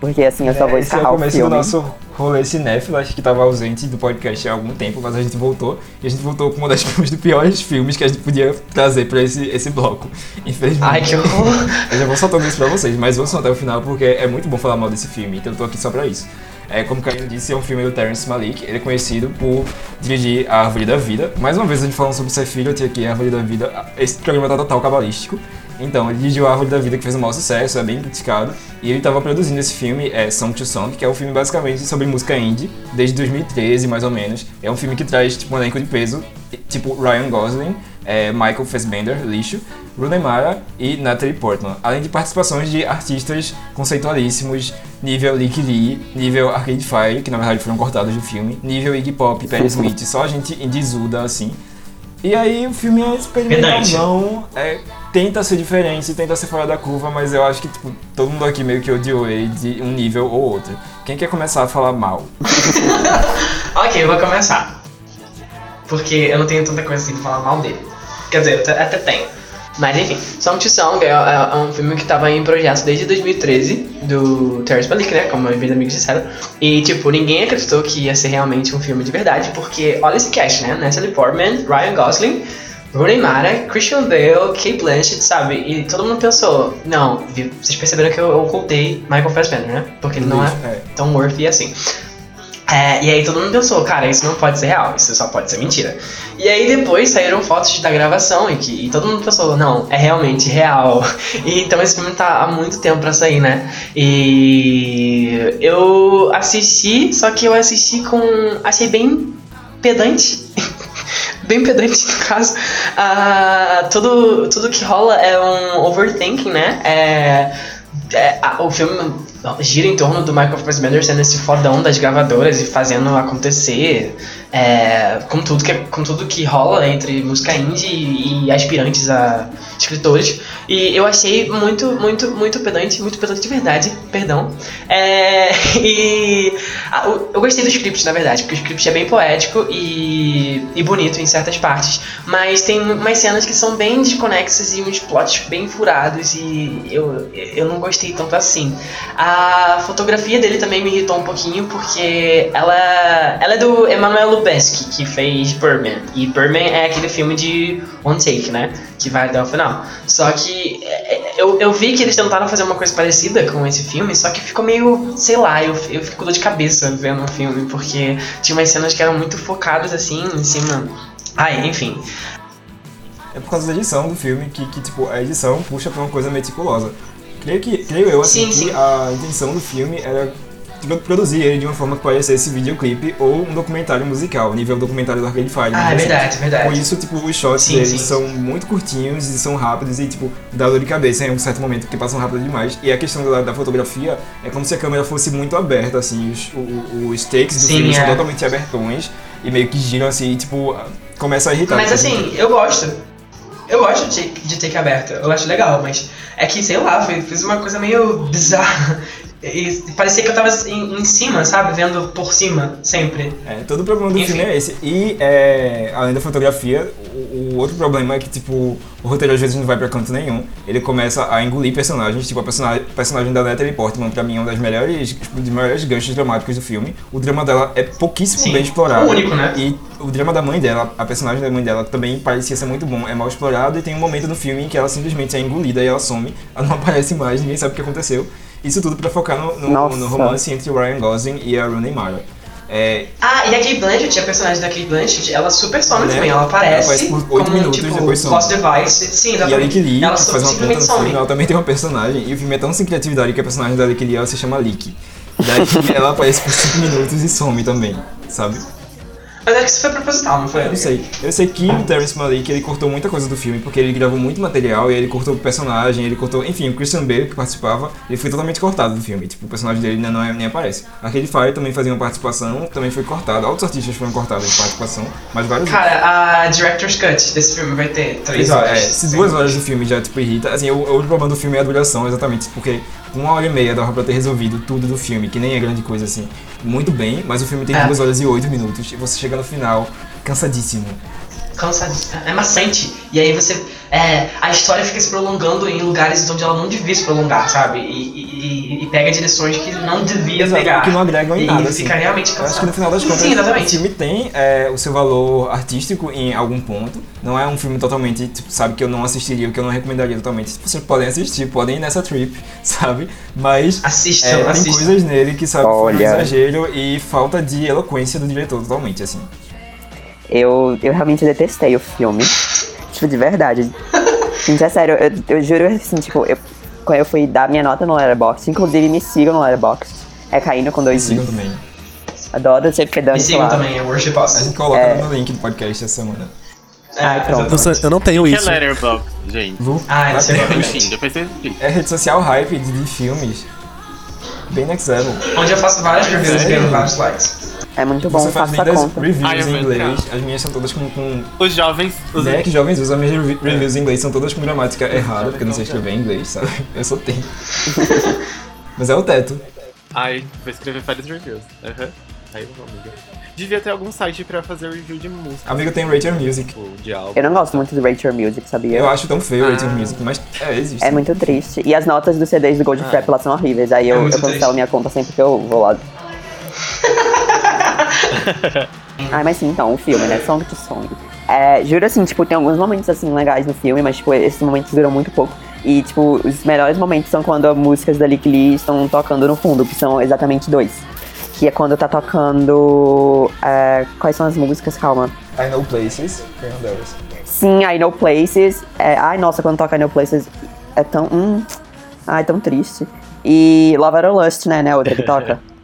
Porque assim, eu só vou Esse é o escarrar o começo do filme. nosso rolê cinéfilo, acho que tava ausente do podcast há algum tempo, mas a gente voltou. E a gente voltou com uma das [laughs] dos piores filmes que a gente podia trazer pra esse, esse bloco. Infelizmente. Ai, que horror. [laughs] Eu já vou soltando isso pra vocês, mas ouçam até o final porque é muito bom falar mal desse filme, então eu tô aqui só pra isso. É, como o Caio disse, é um filme do Terrence Malick, ele é conhecido por dirigir A Árvore da Vida. Mais uma vez a gente falando sobre Sephiroth aqui, A Árvore da Vida, esse programa tá total cabalístico. Então, ele dirigiu A Árvore da Vida, que fez um maior sucesso, é bem criticado. E ele estava produzindo esse filme, é, Song to Song, que é um filme basicamente sobre música indie, desde 2013, mais ou menos. É um filme que traz, tipo, um elenco de peso, tipo Ryan Gosling, é, Michael Fassbender, lixo, Rooney Mara e Natalie Portman. Além de participações de artistas conceitualíssimos, nível Lick Lee, nível Arcade Fire, que na verdade foram cortados do filme, nível Iggy Pop, Perry Smith, só gente indiezuda, assim. E aí o filme é experimentalzão, é, tenta ser diferente, tenta ser fora da curva, mas eu acho que tipo, todo mundo aqui meio que odiou ele de um nível ou outro. Quem quer começar a falar mal? [laughs] Ok, eu vou começar. Porque eu não tenho tanta coisa assim pra falar mal dele. Quer dizer, eu até- tenho. Mas enfim, Song to Song é, é- é um filme que tava em projeto desde 2013, do Terrence Malick, né? Como meus amigos disseram. E, tipo, ninguém acreditou que ia ser realmente um filme de verdade, porque olha esse cast, né? Natalie Portman, Ryan Gosling, Rooney Mara, Christian Bale, Kate Blanchett, sabe? E todo mundo pensou, não, vocês perceberam que eu ocultei Michael Fassbender, né? Porque ele não é É. tão worthy assim. É, e aí todo mundo pensou, cara, isso não pode ser real, isso só pode ser mentira. E aí depois saíram fotos da gravação e, que, e todo mundo pensou, não, é realmente real. [laughs] E então esse filme tá há muito tempo pra sair, né? E eu assisti, só que eu assisti com. achei bem pedante. [laughs] bem pedante no caso. Ah, tudo, tudo que rola é um overthinking, né? É, é, a- o filme gira em torno do Michael Fassbender sendo esse fodão das gravadoras e fazendo acontecer é, com, tudo que, com tudo que rola entre música indie e aspirantes a escritores. E eu achei muito, muito, muito pedante, muito pedante de verdade, perdão. É, [laughs] e ah, eu gostei do script, na verdade, porque o script é bem poético e, e bonito em certas partes, mas tem umas cenas que são bem desconexas e uns plots bem furados e eu, eu não gostei tanto assim. A fotografia dele também me irritou um pouquinho porque ela, ela é do Emmanuel Lubezki, que fez Birdman, e Birdman é aquele filme de One Take, né, que vai até o final. Só que é, é, eu, eu vi que eles tentaram fazer uma coisa parecida com esse filme, só que ficou meio, sei lá, eu, eu fico dor de cabeça vendo o filme, porque tinha umas cenas que eram muito focadas assim, em cima. Ai, enfim. É por causa da edição do filme que, que tipo, a edição puxa pra uma coisa meticulosa. Creio que, creio eu, assim, Sim, que sim. a intenção do filme era produzir ele de uma forma que parecesse videoclipe ou um documentário musical, nível documentário do Arcade Fire. Ah, é assim, verdade, é verdade. Por isso, tipo, os shots Sim, deles sim. são muito curtinhos e são rápidos e, tipo, dá dor de cabeça em um certo momento porque passam rápido demais. E a questão da, da fotografia é como se a câmera fosse muito aberta, assim, os, o- os takes do Sim, filme são é. totalmente abertões e meio que giram assim, e, tipo, começa a irritar. Mas assim, eu gosto. Eu gosto de, de take aberta, eu acho legal, mas É que, sei lá, fez uma coisa meio bizarra. E parecia que eu tava em, em cima, sabe? Vendo por cima, sempre. É, todo o problema do Enfim. filme é esse. E, é, além da fotografia, o, outro problema é que, tipo, o roteiro às vezes não vai pra canto nenhum. Ele começa a engolir personagens. Tipo, a personagem, personagem da Natalie Portman, pra mim, é uma das melhores, tipo, dos melhores ganchos dramáticos do filme. O drama dela é pouquíssimo Sim, bem explorado. o único, né? E o drama da mãe dela, a personagem da mãe dela, também parecia ser muito bom. É mal explorado e tem um momento no filme em que ela simplesmente é engolida e ela some. Ela não [laughs] aparece mais, ninguém sabe o que aconteceu. Isso tudo pra focar no, no, no romance entre o Ryan Gosling e a Rooney Mara. É, Ah, e a Kate Blanchett, a personagem da Kate Blanchett, ela super some Né? também. Ela Ela aparece, aparece por oito como, minutos, tipo, depois some. Lost Device. Sim, E a. Lick Lee, ela faz uma ponta no simplesmente filme, some. ela também tem uma personagem. E o filme é tão sem criatividade que a personagem da Lick Lee ela se chama Lick. Daí [laughs] ela aparece por 5 minutos e some também, sabe? Mas acho que isso foi proposital, não foi? Eu não sei. Eu sei que o Terrence Malick ele cortou muita coisa do filme, porque ele gravou muito material e ele cortou o personagem, ele cortou. Enfim, o Christian Bale que participava, ele foi totalmente cortado do filme. Tipo, o personagem dele ainda não é- nem aparece. Aquele Fire também fazia uma participação, também foi cortado. Outros artistas foram cortados de participação, mas vários Cara, a Director's Cut desse filme vai ter três Três horas. É, se duas horas do filme já tipo irrita, assim, o, o problema do filme é a duração, exatamente, porque uma hora e meia dava pra ter resolvido tudo do filme, que nem é grande coisa assim, muito bem, mas o filme tem É. duas horas e oito minutos e você chega no final cansadíssimo. Cansa, é maçante. E aí você. É, a história fica se prolongando em lugares onde ela não devia se prolongar, sabe? E, e- e- e pega direções que não devia Exato, pegar. que não agregam em e nada, assim. fica realmente Eu cansado. acho que no final das contas Sim, o filme tem é, o seu valor artístico em algum ponto. Não é um filme totalmente, tipo, sabe, que eu não assistiria, que eu não recomendaria totalmente. Vocês podem assistir, podem ir nessa trip, [laughs] sabe? Mas Assistam, é, tem assistam. coisas nele que, sabe, foi um Olha. exagero e falta de eloquência do diretor totalmente, assim. Eu, eu realmente detestei o filme. Tipo, de verdade. Gente, é sério, eu, eu juro assim, tipo, eu, quando eu fui dar minha nota no Letterboxd, inclusive me sigam no Letterboxd. É caindo com dois Sigam i. também. Adoro sempre Me dando sigam lá. também, é Worship A Us. gente coloca É. no link do podcast essa semana. Ai, pronto. Eu, não tenho Que é isso. Letterboxd, gente. Vu? Ah, não sei. Enfim, depois. É rede social hype de, de filmes. Bem next level. Onde eu faço várias reviews e ganho vários likes. É muito bom, Você faz lindas conta. reviews em inglês. As minhas são todas com. com Os jovens. Os né, que jovens usam, as minhas revi- reviews em inglês são todas com gramática errada, porque eu não sei escrever em inglês, sabe? Eu só tenho. [laughs] Mas é o teto. Ai, vou escrever vários reviews. Aham. Aí eu vou, amiga. Devia ter algum site pra fazer review de música. Amigo tem Rate Your Music. De álbum. Eu não gosto muito do Rate Your Music, sabia? Eu acho tão feio Rate Your Ah. Music, mas é, existe. É muito triste. E as notas dos CDs do Gold Ah. Frap lá são horríveis. Aí É eu, eu cancelo minha conta sempre que eu vou lá. [laughs] Ai, mas sim, então, o filme, né? Song to Song. É, juro assim, tipo, tem alguns momentos assim legais no filme, mas tipo, esses momentos duram muito pouco. E, tipo, os melhores momentos são quando as músicas da Lick Lee estão tocando no fundo, que são exatamente dois. Que é quando tá tocando. é, quais são as músicas? Calma. I Know Places, foi uma delas. Sim, I Know Places. É, ai, nossa, quando toca I Know Places é tão. Hum, ai, tão triste. E Love or Lust, né? né? Outra que toca. [laughs]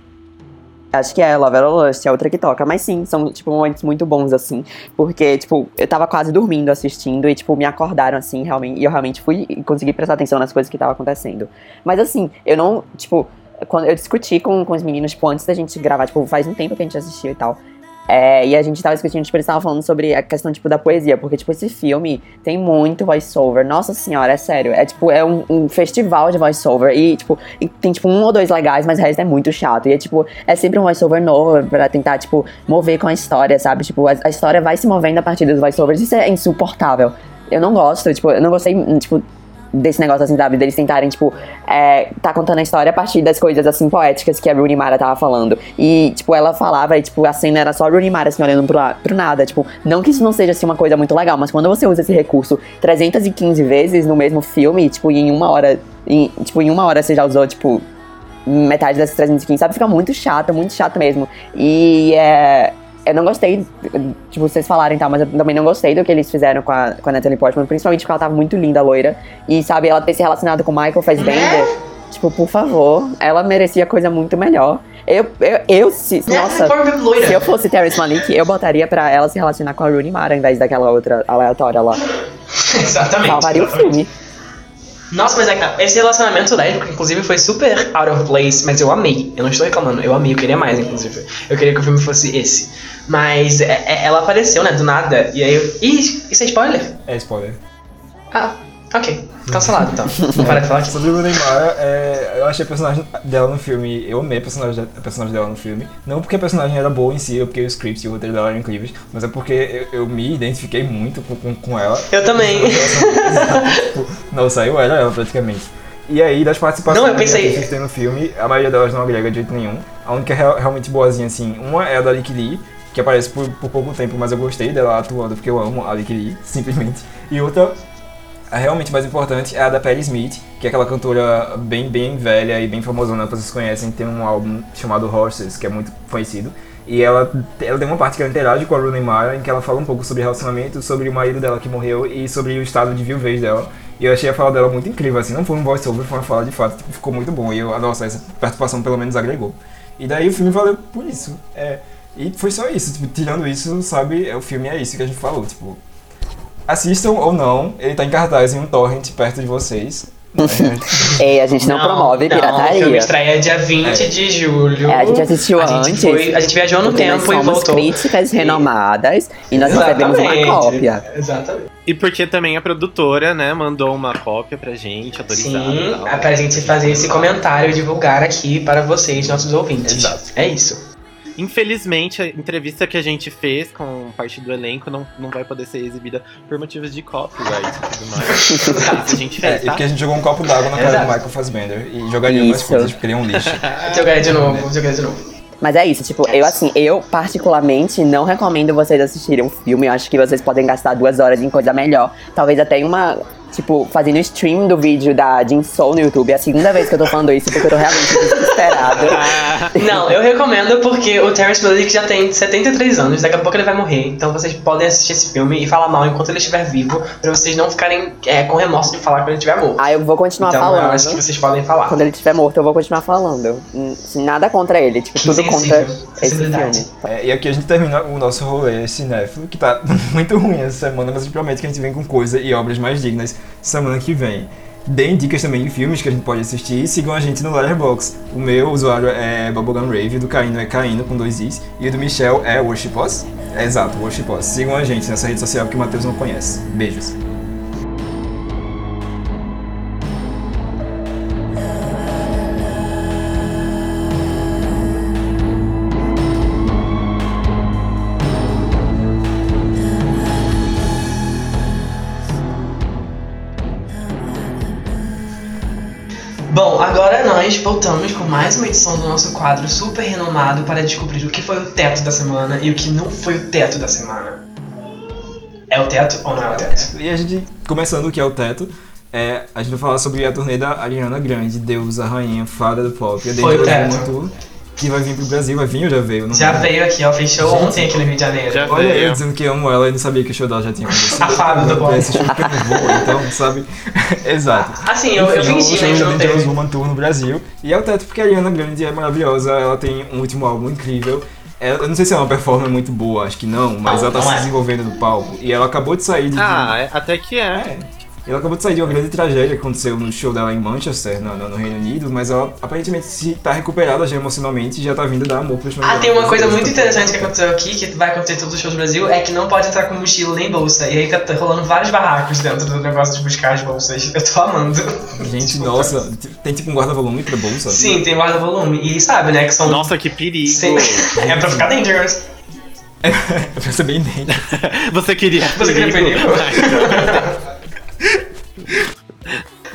Acho que é or Lust, é outra que toca. Mas sim, são, tipo, momentos muito bons, assim. Porque, tipo, eu tava quase dormindo assistindo e, tipo, me acordaram, assim, realmente. E eu realmente fui e consegui prestar atenção nas coisas que estavam acontecendo. Mas, assim, eu não, tipo... Quando eu discuti com, com os meninos, tipo, antes da gente gravar, tipo, faz um tempo que a gente assistiu e tal. É, e a gente tava discutindo, tipo, eles estavam falando sobre a questão, tipo, da poesia, porque, tipo, esse filme tem muito voice-over. Nossa senhora, é sério. É, tipo, é um, um festival de voice-over. E, tipo, e tem, tipo, um ou dois legais, mas o resto é muito chato. E, é, tipo, é sempre um voice-over novo pra tentar, tipo, mover com a história, sabe? Tipo, a, a história vai se movendo a partir dos voice-overs. Isso é insuportável. Eu não gosto, tipo, eu não gostei, tipo, desse negócio, assim, sabe? Deles tentarem, tipo, é, tá contando a história a partir das coisas, assim, poéticas que a Rooney Mara tava falando. E, tipo, ela falava e, tipo, a cena era só a Rooney Mara, assim, olhando pro, pro nada. Tipo, não que isso não seja, assim, uma coisa muito legal, mas quando você usa esse recurso 315 vezes no mesmo filme, tipo, em uma hora, em, tipo, em uma hora você já usou, tipo, metade dessas 315, sabe? Fica muito chato, muito chato mesmo. E é. Eu não gostei, tipo, vocês falarem tal, mas eu também não gostei do que eles fizeram com a, com a Natalie Portman, principalmente porque ela tava muito linda, loira. E, sabe, ela ter se relacionado com o Michael Fassbender. Tipo, por favor, ela merecia coisa muito melhor. Eu, eu, eu se, nossa, Portman loira. se eu fosse Terrence Malick, eu botaria pra ela se relacionar com a Rooney Mara, ao invés daquela outra aleatória lá. [laughs] Exatamente. Salvaria o filme. Nossa, mas é esse relacionamento lésbico, inclusive, foi super out of place, mas eu amei. Eu não estou reclamando, eu amei, eu queria mais, inclusive. Eu queria que o filme fosse esse. Mas é- é- ela apareceu, né, do nada, e aí eu. Ih, isso é spoiler? É spoiler. Ah, Ok, cancelado então. Vou parar de falar aqui. Sobre o Rooney Mara, é, eu achei a personagem dela no filme, eu amei a personagem, a personagem dela no filme. Não porque a personagem era boa em si, ou porque o script e o roteiro dela eram incríveis, mas é porque eu, eu me identifiquei muito com, com, com ela. Eu também. Tipo, Nossa, eu era ela praticamente. E aí, das participações Não, eu pensei- que a gente tem no filme, a maioria delas não agrega de jeito nenhum. A única real- realmente boazinha, assim, uma é a da Lick Lee, que aparece por, por pouco tempo, mas eu gostei dela atuando porque eu amo a Lee, [laughs] simplesmente. E outra, a realmente mais importante, é a da Patti Smith, que é aquela cantora bem, bem velha e bem famosona, vocês conhecem, tem um álbum chamado Horses, que é muito conhecido. E ela, ela tem uma parte que ela interage com a Rooney Mara, em que ela fala um pouco sobre relacionamento, sobre o marido dela que morreu e sobre o estado de viuvez dela. E eu achei a fala dela muito incrível, assim, não foi um voice-over, foi uma fala de fato, tipo, ficou muito bom. E eu, nossa, essa participação pelo menos agregou. E daí o filme valeu por isso. É, e foi só isso, tipo, tirando isso, sabe, é, o filme é isso que a gente falou, tipo, assistam ou não, ele tá em cartaz em um torrent perto de vocês. [laughs] Ei, a gente não, promove O filme pirataria. estreia dia 20 de julho. É, a gente assistiu A gente antes. foi- a gente viajou no porque nós tempo e voltou. críticas renomadas e nós recebemos uma Exatamente. cópia. Exatamente. E porque também a produtora, né, mandou uma cópia pra gente, autorizada e Sim, é pra gente fazer esse comentário e divulgar aqui para vocês, nossos ouvintes. Exato. É isso. Infelizmente, a entrevista que a gente fez com parte do elenco não, não vai poder ser exibida por motivos de copyright e tudo mais. A gente É, fez, e tá? porque a gente jogou um copo d'água na cara do Michael Fassbender e jogaria umas Isso. coisas porque ele é um lixo. [laughs] Jogar de novo, jogar de novo. Mas é isso, tipo, eu assim, eu particularmente não recomendo vocês assistirem um filme. Eu acho que vocês podem gastar duas horas em coisa melhor. Talvez até em uma. Tipo, fazendo stream do vídeo da Jin Soul no YouTube. É a segunda vez que eu tô falando isso, porque eu tô realmente desesperada. [laughs] Não, eu recomendo porque o Terrence Malick já tem 73 anos, daqui a pouco ele vai morrer. Então vocês podem assistir esse filme e falar mal enquanto ele estiver vivo, pra vocês não ficarem é, com remorso de falar quando ele estiver morto. Aí eu vou continuar então falando. eu acho que vocês podem falar. Quando ele estiver morto, eu vou continuar falando. Hum, Nada contra ele, tipo, tudo Sensível. contra esse filme. É, e aqui a gente termina o nosso rolê cinéfilo, que tá [laughs] muito ruim essa semana, mas a gente promete que a gente vem com coisa e obras mais dignas semana que vem. Deem dicas também de filmes que a gente pode assistir e sigam a gente no Letterboxd. O meu usuário é Bubblegum Rave, o do Caíno é Caíno com dois Is e o do Michel é Worship Us? É, exato, Worship Us. Sigam a gente nessa rede social que o Matheus não conhece. Beijos. Voltamos com mais uma edição do nosso quadro super renomado para descobrir o que foi o teto da semana e o que não foi o teto da semana. É o teto ou não é o teto? E a gente, começando o que é o teto, é, a gente vai falar sobre a turnê da Ariana Grande, deusa, rainha, fada do pop. Foi o teto. Tour, que vai vir pro Brasil, vai vir ou já veio? Não Já lembro. veio aqui, ó, fechou Gente. ontem aqui no Rio de Janeiro. Já Olha, eu veio. dizendo que amo ela e não sabia que o show dela já tinha acontecido. A fada do Eu pop. assisti porque eu não vou, então, sabe? [laughs] Exato. Assim, eu, eu Enfim, fingi, show né, que não Dangerous teve. Woman Tour no Brasil. E é o teto porque a Ariana Grande é maravilhosa, ela tem um último álbum incrível. Ela- Eu não sei se é uma performance muito boa, acho que não, mas Não, ela tá se é. desenvolvendo no palco. E ela acabou de sair de. Ah, é- até que é. É. Ela acabou de sair de uma grande tragédia que aconteceu no show dela em Manchester, no, no- no Reino Unido, mas ela aparentemente se tá recuperada já emocionalmente e já tá vindo dar amor pros fãs Ah, tem uma coisa muito interessante que aconteceu aqui, que vai acontecer em todos os shows do Brasil, é que não pode entrar com mochila nem bolsa. E aí tá tá rolando vários barracos dentro do negócio de buscar as bolsas. Eu tô amando. Gente, nossa, tem tipo um guarda-volume pra bolsa? Sim, tem guarda-volume. E sabe, né, que são... Nossa, que perigo. Sim. É pra ficar dangerous. [laughs] pra ser bem dentro. Você queria Você queria perigo? [laughs] [laughs]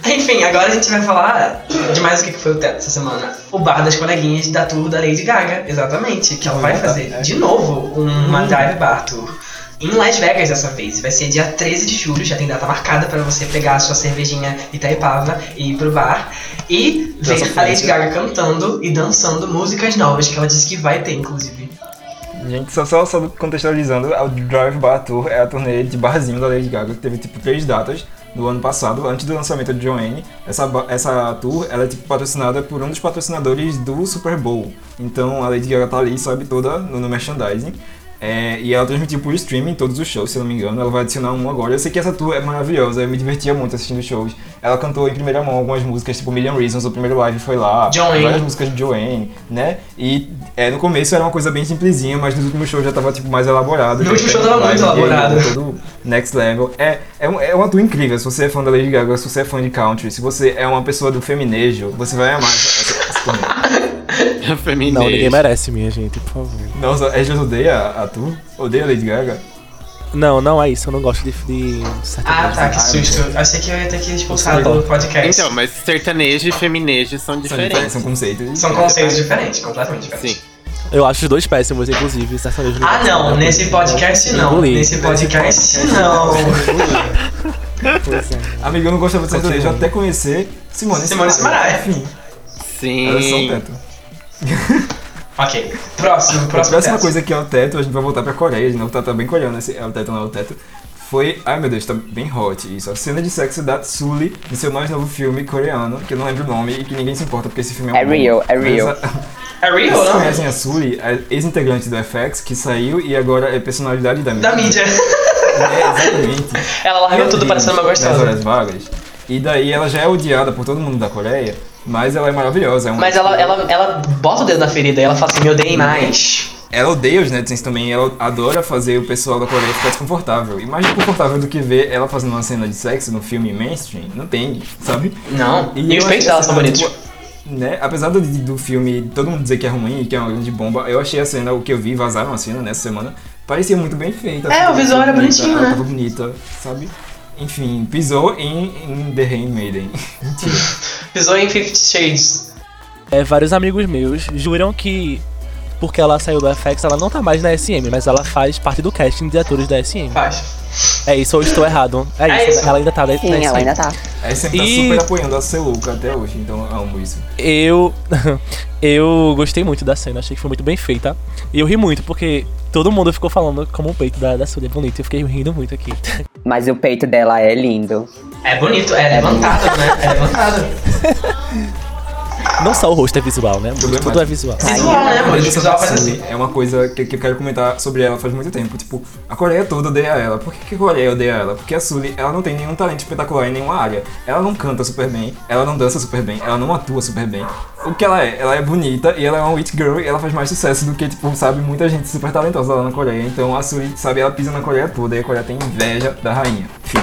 Enfim, agora a gente vai falar de mais o que foi o teto essa semana. O bar das coleguinhas da tour da Lady Gaga, exatamente. Que ela vai fazer de novo uma Dive Bar Tour. Em Las Vegas dessa vez. Vai ser dia 13 de julho, já tem data marcada pra você pegar a sua cervejinha Itaipava e ir pro bar. E ver a Lady. Gaga cantando e dançando músicas novas, que ela disse que vai ter, inclusive. Gente, só, só, só contextualizando, o Drive Bar Tour é a turnê de barzinho da Lady Gaga, que teve tipo três datas no ano passado, antes do lançamento de Joanne. Essa, essa tour ela é tipo patrocinada por um dos patrocinadores do Super Bowl. Então a Lady Gaga tá ali, sabe, toda no, no merchandising. É, e ela transmitiu por streaming todos os shows, se eu não me engano. Ela vai adicionar um agora. Eu sei que essa tour é maravilhosa, eu me divertia muito assistindo shows. Ela cantou em primeira mão algumas músicas, tipo Million Reasons, o primeiro live foi lá. Joanne. Várias músicas de Joanne, né? E é, no começo era uma coisa bem simplesinha, mas nos últimos shows já tava tipo, mais elaborado. No último show tava muito game, elaborado. Todo next level. É, é, um, é uma tour incrível. Se você é fã da Lady Gaga, se você é fã de country, se você é uma pessoa do feminejo, você vai amar essa, essa, essa [laughs] [laughs] Não, ninguém merece, minha gente, por favor. Nossa, a gente odeia a tour? Odeia a Lady Gaga? Não, não é isso, eu não gosto de, de sertanejo. Ah, tá, que susto. Eu achei que eu ia ter que expulsar do podcast. Então, mas sertanejo e feminejo são diferentes, são conceitos. São conceitos diferentes, completamente diferentes. Sim. Eu acho os dois péssimos, inclusive, sertanejo Ah, não, nesse podcast não. Nesse podcast não. Pois é. Amigo, eu não gostava de sertanejo até conhecer Simone Simone elas são Sim. Ok, próximo, A próximo. próxima teste. coisa que é o teto, a gente vai voltar pra Coreia, de novo, tá, tá bem coreano esse é o teto, não é o teto. Foi, ai meu Deus, tá bem hot isso. A cena de sexo da Sully no seu mais novo filme coreano, que eu não lembro o nome e que ninguém se importa porque esse filme é um É real, é real. A- É real, Vocês não? conhecem a Sully, a ex-integrante do FX, que saiu e agora é personalidade da mídia. Da mídia. É, exatamente. [laughs] Ela largou tudo parecendo uma Nas gostosa. horas vagas. E daí ela já é odiada por todo mundo da Coreia, mas ela é maravilhosa. É Mas ela, ela, ela bota o dedo na ferida e ela fala assim, me odeiem mais. Ela odeia os netizens também, ela adora fazer o pessoal da Coreia ficar desconfortável. E mais desconfortável do que ver ela fazendo uma cena de sexo no filme mainstream, não tem, sabe? Não, e, eu os peitos dela são bonitos. tipo, né? Apesar do, do filme todo mundo dizer que é ruim, que é uma grande bomba, eu achei a cena, o que eu vi, vazaram a cena nessa semana, parecia muito bem feita. É, o visual era bonita, bonitinho, ela né? tava bonita, sabe? Enfim, pisou em, em The Handmaiden. Pisou em Fifty Shades. É, vários amigos meus juram que porque ela saiu do FX, ela não tá mais na SM, mas ela faz parte do casting de atores da SM. Faz. É isso, ou estou errado? É, É isso, isso. ela ainda tá dentro Sim, da SM. ela ainda tá. A SM tá E- super apoiando a Celuca até hoje, então eu amo isso. Eu [laughs] eu gostei muito da cena, achei que foi muito bem feita. E eu ri muito porque todo mundo ficou falando como o peito da, da Sully é bonito. Eu fiquei rindo muito aqui. [laughs] Mas o peito dela é lindo. É bonito, é levantado, né? É levantado. [laughs] Não só o rosto é visual, né? Problemático. Tudo é visual. Visual, né, visual faz assim. É uma coisa que, que eu quero comentar sobre ela faz muito tempo. Tipo, a Coreia toda odeia ela. Por que, que a Coreia odeia ela? Porque a Sully, ela não tem nenhum talento espetacular em nenhuma área. Ela não canta super bem, ela não dança super bem, ela não atua super bem. O que ela é? Ela é bonita e ela é uma witch girl e ela faz mais sucesso do que, tipo, sabe, muita gente super talentosa lá na Coreia. Então a Sully, sabe, ela pisa na Coreia toda e a Coreia tem inveja da rainha. Enfim,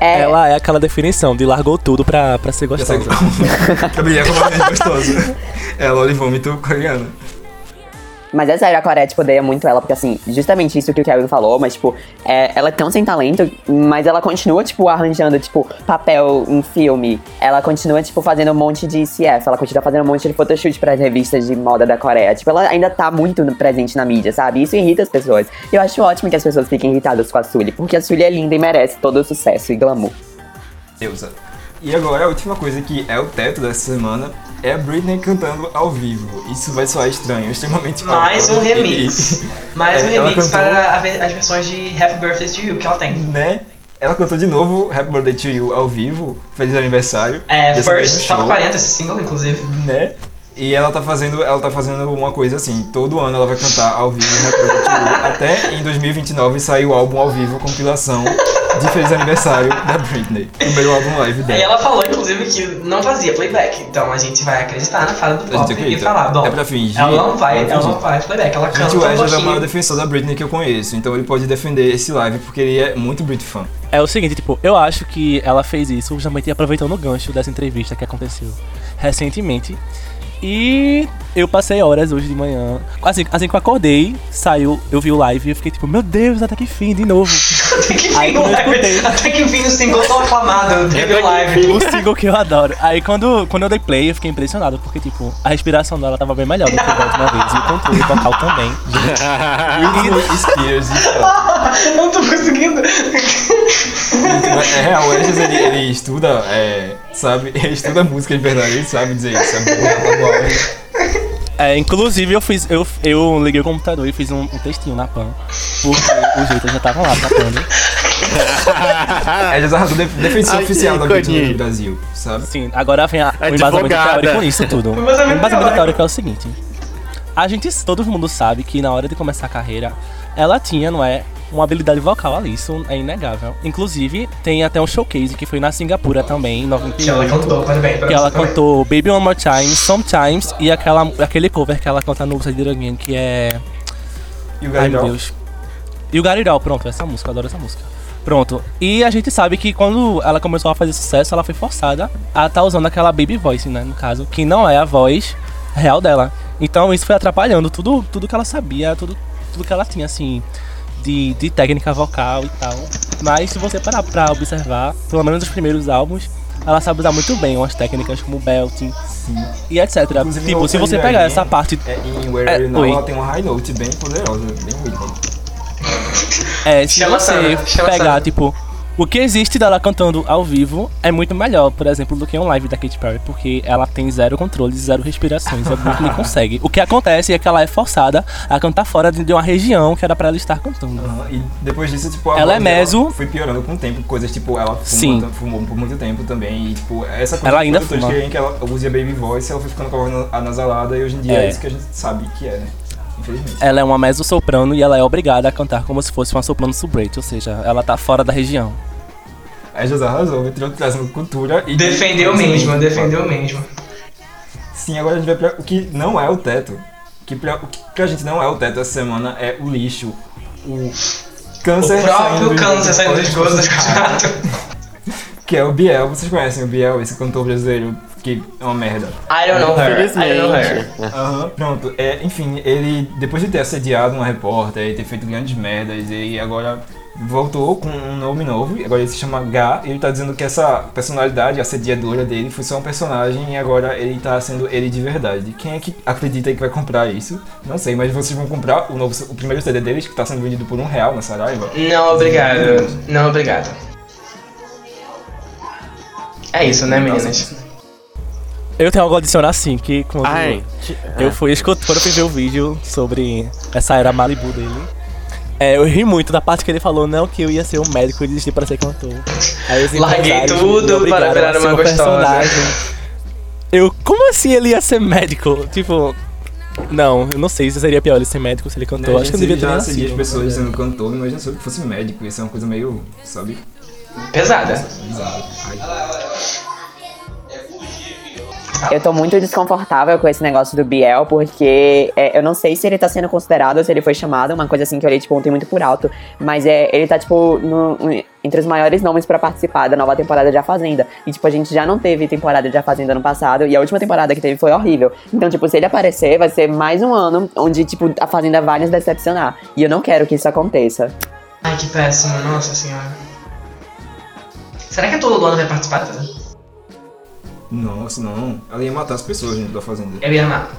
É, Ela é aquela definição de largou tudo pra, pra ser gostosa. pra [laughs] brilhar como uma gostosa. [laughs] Ela olha vômito coreana. Mas é sério, a Coreia, tipo, odeia muito ela, porque assim, justamente isso que o Kevin falou, mas, tipo, é, ela é tão sem talento, mas ela continua, tipo, arranjando, tipo, papel em filme. Ela continua, tipo, fazendo um monte de CF, ela continua fazendo um monte de photoshoot pras revistas de moda da Coreia. Tipo, ela ainda tá muito presente na mídia, sabe? Isso irrita as pessoas. Eu acho ótimo que as pessoas fiquem irritadas com a Sully, porque a Sully é linda e merece todo o sucesso e glamour. Deusa. E agora a última coisa que é o teto dessa semana é a Britney cantando ao vivo. Isso vai soar estranho, extremamente Mais um [laughs] remix. [laughs] Mais um É, ela remix cantou- para as versões de Happy Birthday to You que ela tem. Né? Ela cantou de novo Happy Birthday to You ao vivo, feliz aniversário. É, First, top show, 40 esse single, inclusive. Né? E ela tá fazendo, ela tá fazendo uma coisa assim, todo ano ela vai cantar ao vivo Happy Birthday to You. Até em 2029 sai o álbum ao vivo, compilação de feliz aniversário da Britney. Primeiro álbum live E dela. ela falou, inclusive, que não fazia playback. Então a gente vai acreditar na fala do pop e falar, bom, É pra fingir, ela não vai, ela não faz playback, ela canta Gente, o Ezra é o maior defensor da Britney que eu conheço, então ele pode defender esse live porque ele é muito Brit fã. É o seguinte, tipo, eu acho que ela fez isso justamente aproveitando o gancho dessa entrevista que aconteceu recentemente. E eu passei horas hoje de manhã. Assim, assim que eu acordei, saiu, eu vi o live e eu fiquei tipo, meu Deus, até que fim, de novo. Até que Aí fim o quando eu live, escutei. até que fim o single tão aclamado, teve o live. o [laughs] single que eu adoro. Aí quando, quando eu dei play, eu fiquei impressionado, porque, tipo, a respiração dela tava bem melhor do que da última vez. E o controle vocal também. [laughs] Britney Spears e tal. [laughs] Eu não tô conseguindo. Mas, É real, o Ezra ele, ele estuda, é, sabe, ele estuda música de verdade, ele sabe dizer isso. É boa, é. É, inclusive eu fiz. Eu, eu liguei o computador e fiz um, um textinho na PAN. Porque os haters já estavam lá tratando. É [laughs] já o def- defensor Ai, oficial da. Britney no Brasil, sabe? Sim, agora vem a, o embasamento Advogada. teórico nisso tudo. [laughs] O O embasamento teórico é o seguinte. a gente, todo mundo sabe que na hora de começar a carreira, ela tinha, não é? Uma habilidade vocal ali, isso é inegável. Inclusive, tem até um showcase que foi na Singapura também, em Que ela 98. cantou, Que ela também. cantou Baby One More Time, Sometimes e aquela, aquele cover que ela canta no Say Again, que é. O Ai meu? Deus. E o Garidol, pronto, essa música, adoro essa música. Pronto. E a gente sabe que quando ela começou a fazer sucesso, ela foi forçada a estar usando aquela baby voice, né? No caso, que não é a voz real dela. Então isso foi atrapalhando tudo, tudo que ela sabia, tudo, tudo que ela tinha, assim, de, de técnica vocal e tal. Mas se você parar pra observar, pelo menos os primeiros álbuns, ela sabe usar muito bem umas técnicas como belting e etc. Inclusive, tipo, se você pegar essa parte É, em Where É, Now, ela tem uma high note bem poderosa, bem rhythmic. É, se Chama você pegar, tipo, o que existe dela cantando ao vivo é muito melhor, por exemplo, do que um live da Katy Perry, porque ela tem zero controle, zero respirações, muito que [laughs] consegue. O que acontece é que ela é forçada a cantar fora de uma região que era pra ela estar cantando. Aham, E depois disso, tipo, a Ela é meso. foi piorando com o tempo, coisas tipo, ela Sim. fumou, por muito tempo também, e tipo, essa coisa Ela ainda fuma. que ela use a baby voice, ela foi ficando com a voz anasalada, e hoje em dia é, É. isso que a gente sabe que é, né? Infelizmente. Ela é uma mezzo-soprano e ela é obrigada a cantar como se fosse uma soprano subrate, ou seja, ela tá fora da região. Aí José arrasou, entrou trazendo cultura e... Defendeu mesmo, defendeu mesmo. Sim, agora a gente vai pra o que não é o teto. Que pra, o que pra gente não é o teto essa semana é o lixo. O câncer O próprio câncer saindo do esgoto do. [laughs] Que é o Biel. Vocês conhecem o Biel, esse cantor brasileiro que é uma merda. I don't know her, I don't know her. Aham, pronto. É, enfim, ele, depois de ter assediado uma repórter e ter feito grandes merdas, e agora voltou com um nome novo, e agora ele se chama Gá, e ele tá dizendo que essa personalidade assediadora dele foi só um personagem e agora ele tá sendo ele de verdade. Quem é que acredita que vai comprar isso? Não sei, mas vocês vão comprar o, novo, o primeiro CD deles, que tá sendo vendido por um real na Saraiva? Não, obrigado. Não, obrigado. É isso, né, meninas? Eu tenho algo a adicionar assim, que quando Ai, eu fui escutar, quando eu fui ver o vídeo sobre essa era Malibu dele, é, eu ri muito da parte que ele falou, não, que eu ia ser um médico e desistir para ser cantor. Aí os Larguei tudo para virar uma um gostosa. personagem. Eu, como assim ele ia ser médico? Tipo, não, eu não sei se seria pior ele ser médico se ele cantou. Né, Acho que eu gente, devia ter nascido. assedia as pessoas verdade. sendo cantor, imagina se eu fosse médico, ia ser uma coisa meio, sabe, Pesada. bizarra. Ai. Eu tô muito desconfortável com esse negócio do Biel, porque é, eu não sei se ele tá sendo considerado se ele foi chamado, uma coisa assim que eu olhei, tipo, ontem muito por alto. Mas é, ele tá, tipo, no- entre os maiores nomes pra participar da nova temporada de A Fazenda. E, tipo, a gente já não teve temporada de A Fazenda ano passado, e a última temporada que teve foi horrível. Então, tipo, se ele aparecer, vai ser mais um ano onde, tipo, a Fazenda vai nos decepcionar. E eu não quero que isso aconteça. Ai, que péssimo, nossa senhora. Será que todo ano vai participar? Nossa, não. Ela ia matar as pessoas dentro da fazenda. Eu ia amar.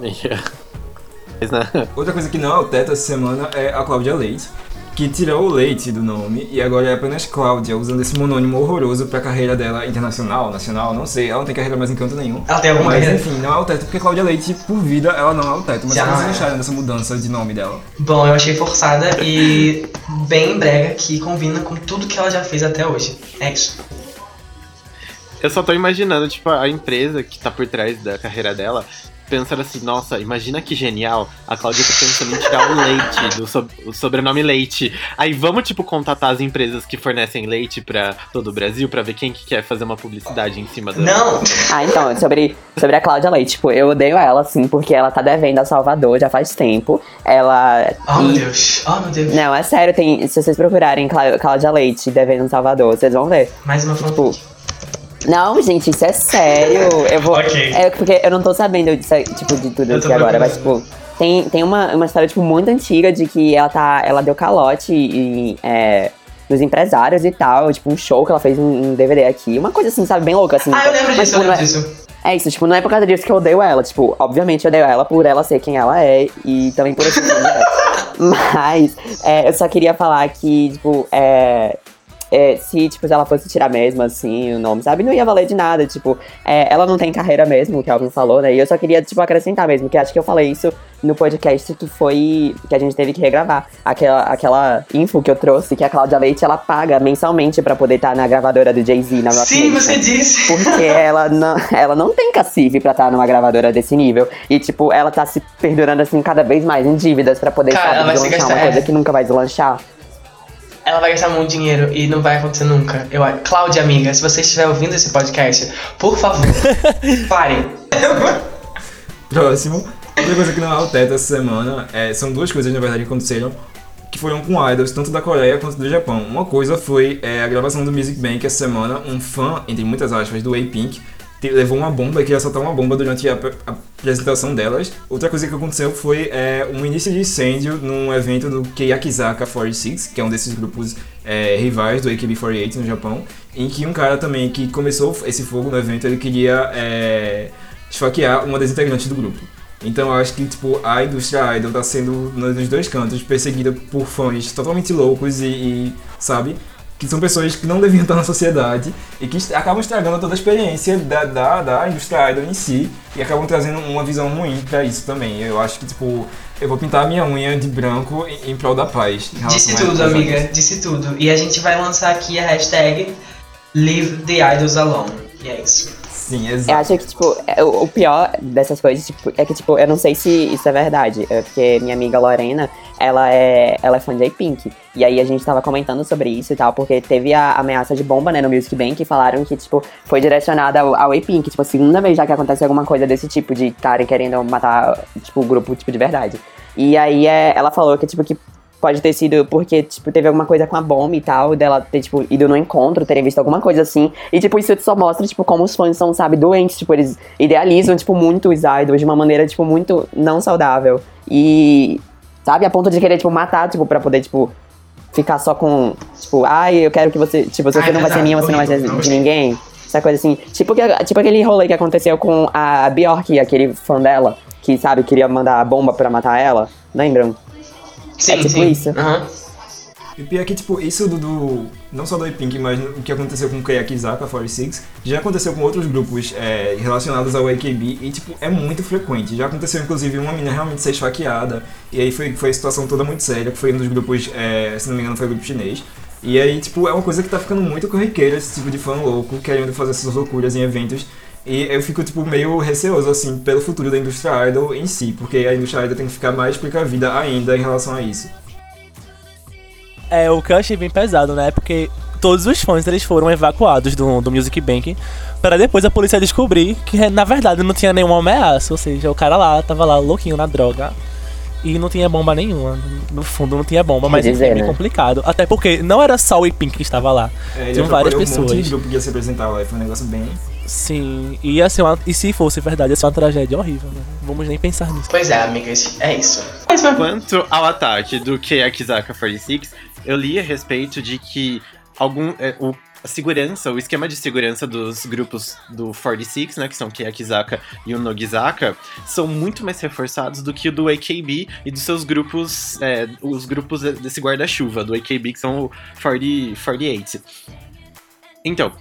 Mas, né? Outra coisa que não é o teto essa semana é a Cláudia Leite, que tirou o leite do nome e agora é apenas Cláudia, usando esse monônimo horroroso pra carreira dela internacional, nacional, não sei. Ela não tem carreira mais em canto nenhum. Ela tem alguma Mas carreira? enfim, não é o teto, porque Cláudia Leite, por vida, ela não é o teto. Mas Já vocês é. acharam dessa mudança de nome dela? Bom, eu achei forçada e bem brega que combina com tudo que ela já fez até hoje. É isso. Eu só tô imaginando, tipo, a empresa que tá por trás da carreira dela pensando assim, nossa, imagina que genial. A Cláudia tá pensando em tirar o leite, do sob- o sobrenome leite. Aí vamos, tipo, contatar as empresas que fornecem leite pra todo o Brasil pra ver quem que quer fazer uma publicidade em cima da. Não! Ah, então, sobre, sobre a Cláudia Leite, tipo, eu odeio ela, assim, porque ela tá devendo a Salvador já faz tempo. Ela. Oh, meu e- Deus. Oh, meu Deus. Não, é sério, tem. Se vocês procurarem Clá- Cláudia Leite devendo em Salvador, vocês vão ver. Mais uma Tipo, fanfic. Não, gente, isso é sério. Eu vou. Ok. É porque eu não tô sabendo disso, tipo, de tudo aqui agora, mas, tipo. Tem, tem uma, uma história, tipo, muito antiga de que ela tá. Ela deu calote e, é, nos empresários e tal. Tipo, um show que ela fez um, um DVD aqui. Uma coisa assim, sabe, bem louca, assim. Ah, eu lembro Mas, disso, eu tipo, lembro é- disso. é isso, tipo, não é por causa disso que eu odeio ela. Tipo, obviamente eu odeio ela por ela ser quem ela é e também por esse [laughs] Mas é, eu só queria falar que, tipo, é, é, se, tipo, se ela fosse tirar mesmo, assim, o nome, sabe? Não ia valer de nada, tipo, é, ela não tem carreira mesmo, que alguém falou, né? E eu só queria, tipo, acrescentar mesmo, que acho que eu falei isso no podcast que foi, que a gente teve que regravar. Aquela, aquela info que eu trouxe, que a Cláudia Leite, ela paga mensalmente pra poder estar na gravadora do Jay-Z, na Sim, Nation. você disse. Porque ela não, ela não tem cacife pra estar numa gravadora desse nível. E, tipo, ela tá se perdurando, assim, cada vez mais em dívidas pra poder, Cara, sabe, deslanchar uma coisa é. que nunca vai deslanchar. Ela vai gastar muito dinheiro e não vai acontecer nunca. Eu, Cláudia, amiga, se você estiver ouvindo esse podcast, por favor, [laughs] pare. Próximo. Outra coisa que não é o teto essa semana é, são duas coisas, na verdade, que aconteceram que foram com idols, tanto da Coreia quanto do Japão. Uma coisa foi é, a gravação do Music Bank essa semana. Um fã, entre muitas aspas, do A-Pink levou uma bomba e queria soltar uma bomba durante a, a apresentação delas. Outra coisa que aconteceu foi é, um início de incêndio num evento do Keyakizaka 46, que é um desses grupos é, rivais do AKB48 no Japão, em que um cara também que começou esse fogo no evento, ele queria é, esfaquear uma das integrantes do grupo. Então eu acho que tipo, a indústria idol tá sendo nos dois cantos perseguida por fãs totalmente loucos e, e, sabe? Que são pessoas que não deviam estar na sociedade e que acabam estragando toda a experiência da, da, da indústria idol em si e acabam trazendo uma visão ruim pra isso também. Eu acho que, tipo, eu vou pintar a minha unha de branco em, em prol da paz. Disse tudo, amiga, disse tudo. E a gente vai lançar aqui a hashtag Leave the Idols Alone. E é isso. Sim, Eu exato. acho que, tipo, é- o pior dessas coisas, tipo, é que, tipo, eu não sei se isso é verdade. É porque minha amiga Lorena, ela é, ela é fã de A-Pink. E aí a gente tava comentando sobre isso e tal, porque teve a ameaça de bomba, né, no Music Bank, e falaram que, tipo, foi direcionada ao, ao A-Pink. Tipo, a segunda vez já que acontece alguma coisa desse tipo, de estarem querendo matar, tipo, o grupo, tipo, de verdade. E aí é, ela falou que, tipo, que pode ter sido porque, tipo, teve alguma coisa com a bomba e tal, dela ter, tipo, ido no encontro, terem visto alguma coisa assim. E, tipo, isso só mostra, tipo, como os fãs são, sabe, doentes. Tipo, eles idealizam, tipo, muito os idols de uma maneira, tipo, muito não saudável. E, sabe, a ponto de querer, tipo, matar, tipo, pra poder, tipo, ficar só com, tipo, ai, eu quero que você, tipo, se você Ai, não vai ser minha, você não vai ser de ninguém. Essa coisa assim. Tipo, que, tipo aquele rolê que aconteceu com a Bjork, aquele fã dela, que, sabe, queria mandar a bomba pra matar ela. Lembram? Sim, tipo sim. isso. Aham. E pior que, tipo, isso do, do- não só do A-Pink, mas o que aconteceu com o Keyakizaka 46, já aconteceu com outros grupos é, relacionados ao AKB e, tipo, é muito frequente. Já aconteceu, inclusive, uma menina realmente ser esfaqueada, e aí foi, foi a situação toda muito séria, que foi um dos grupos, é, se não me engano, foi o grupo chinês. E aí, tipo, é uma coisa que tá ficando muito corriqueira, esse tipo de fã louco, querendo fazer essas loucuras em eventos. E eu fico, tipo, meio receoso, assim, pelo futuro da indústria idol em si, porque a indústria idol tem que ficar mais precavida ainda em relação a isso. É, o que eu achei bem pesado, né? Porque todos os fãs eles foram evacuados do, do Music Bank para depois a polícia descobrir que na verdade não tinha nenhuma ameaça, ou seja, o cara lá tava lá louquinho na droga e não tinha bomba nenhuma. No fundo não tinha bomba, mas enfim, dizer, é bem né? complicado. Até porque não era só o Pink que estava lá. É, Tinham várias atrapalhou Um monte pessoas. de grupo que ia se apresentar lá, e foi um negócio bem. Sim, e assim, uma- e se fosse verdade, ia ser uma tragédia horrível, né? Vamos nem pensar nisso. Pois é, amigas, é isso. Mas, mas- Quanto ao ataque do Keyakizaka 46, eu li a respeito de que algum, é, o, a segurança, o esquema de segurança dos grupos do 46, né, que são Keyakizaka e o Nogizaka, são muito mais reforçados do que o do AKB e dos seus grupos, é, os grupos desse guarda-chuva, do AKB, que são o 40, 48. Então,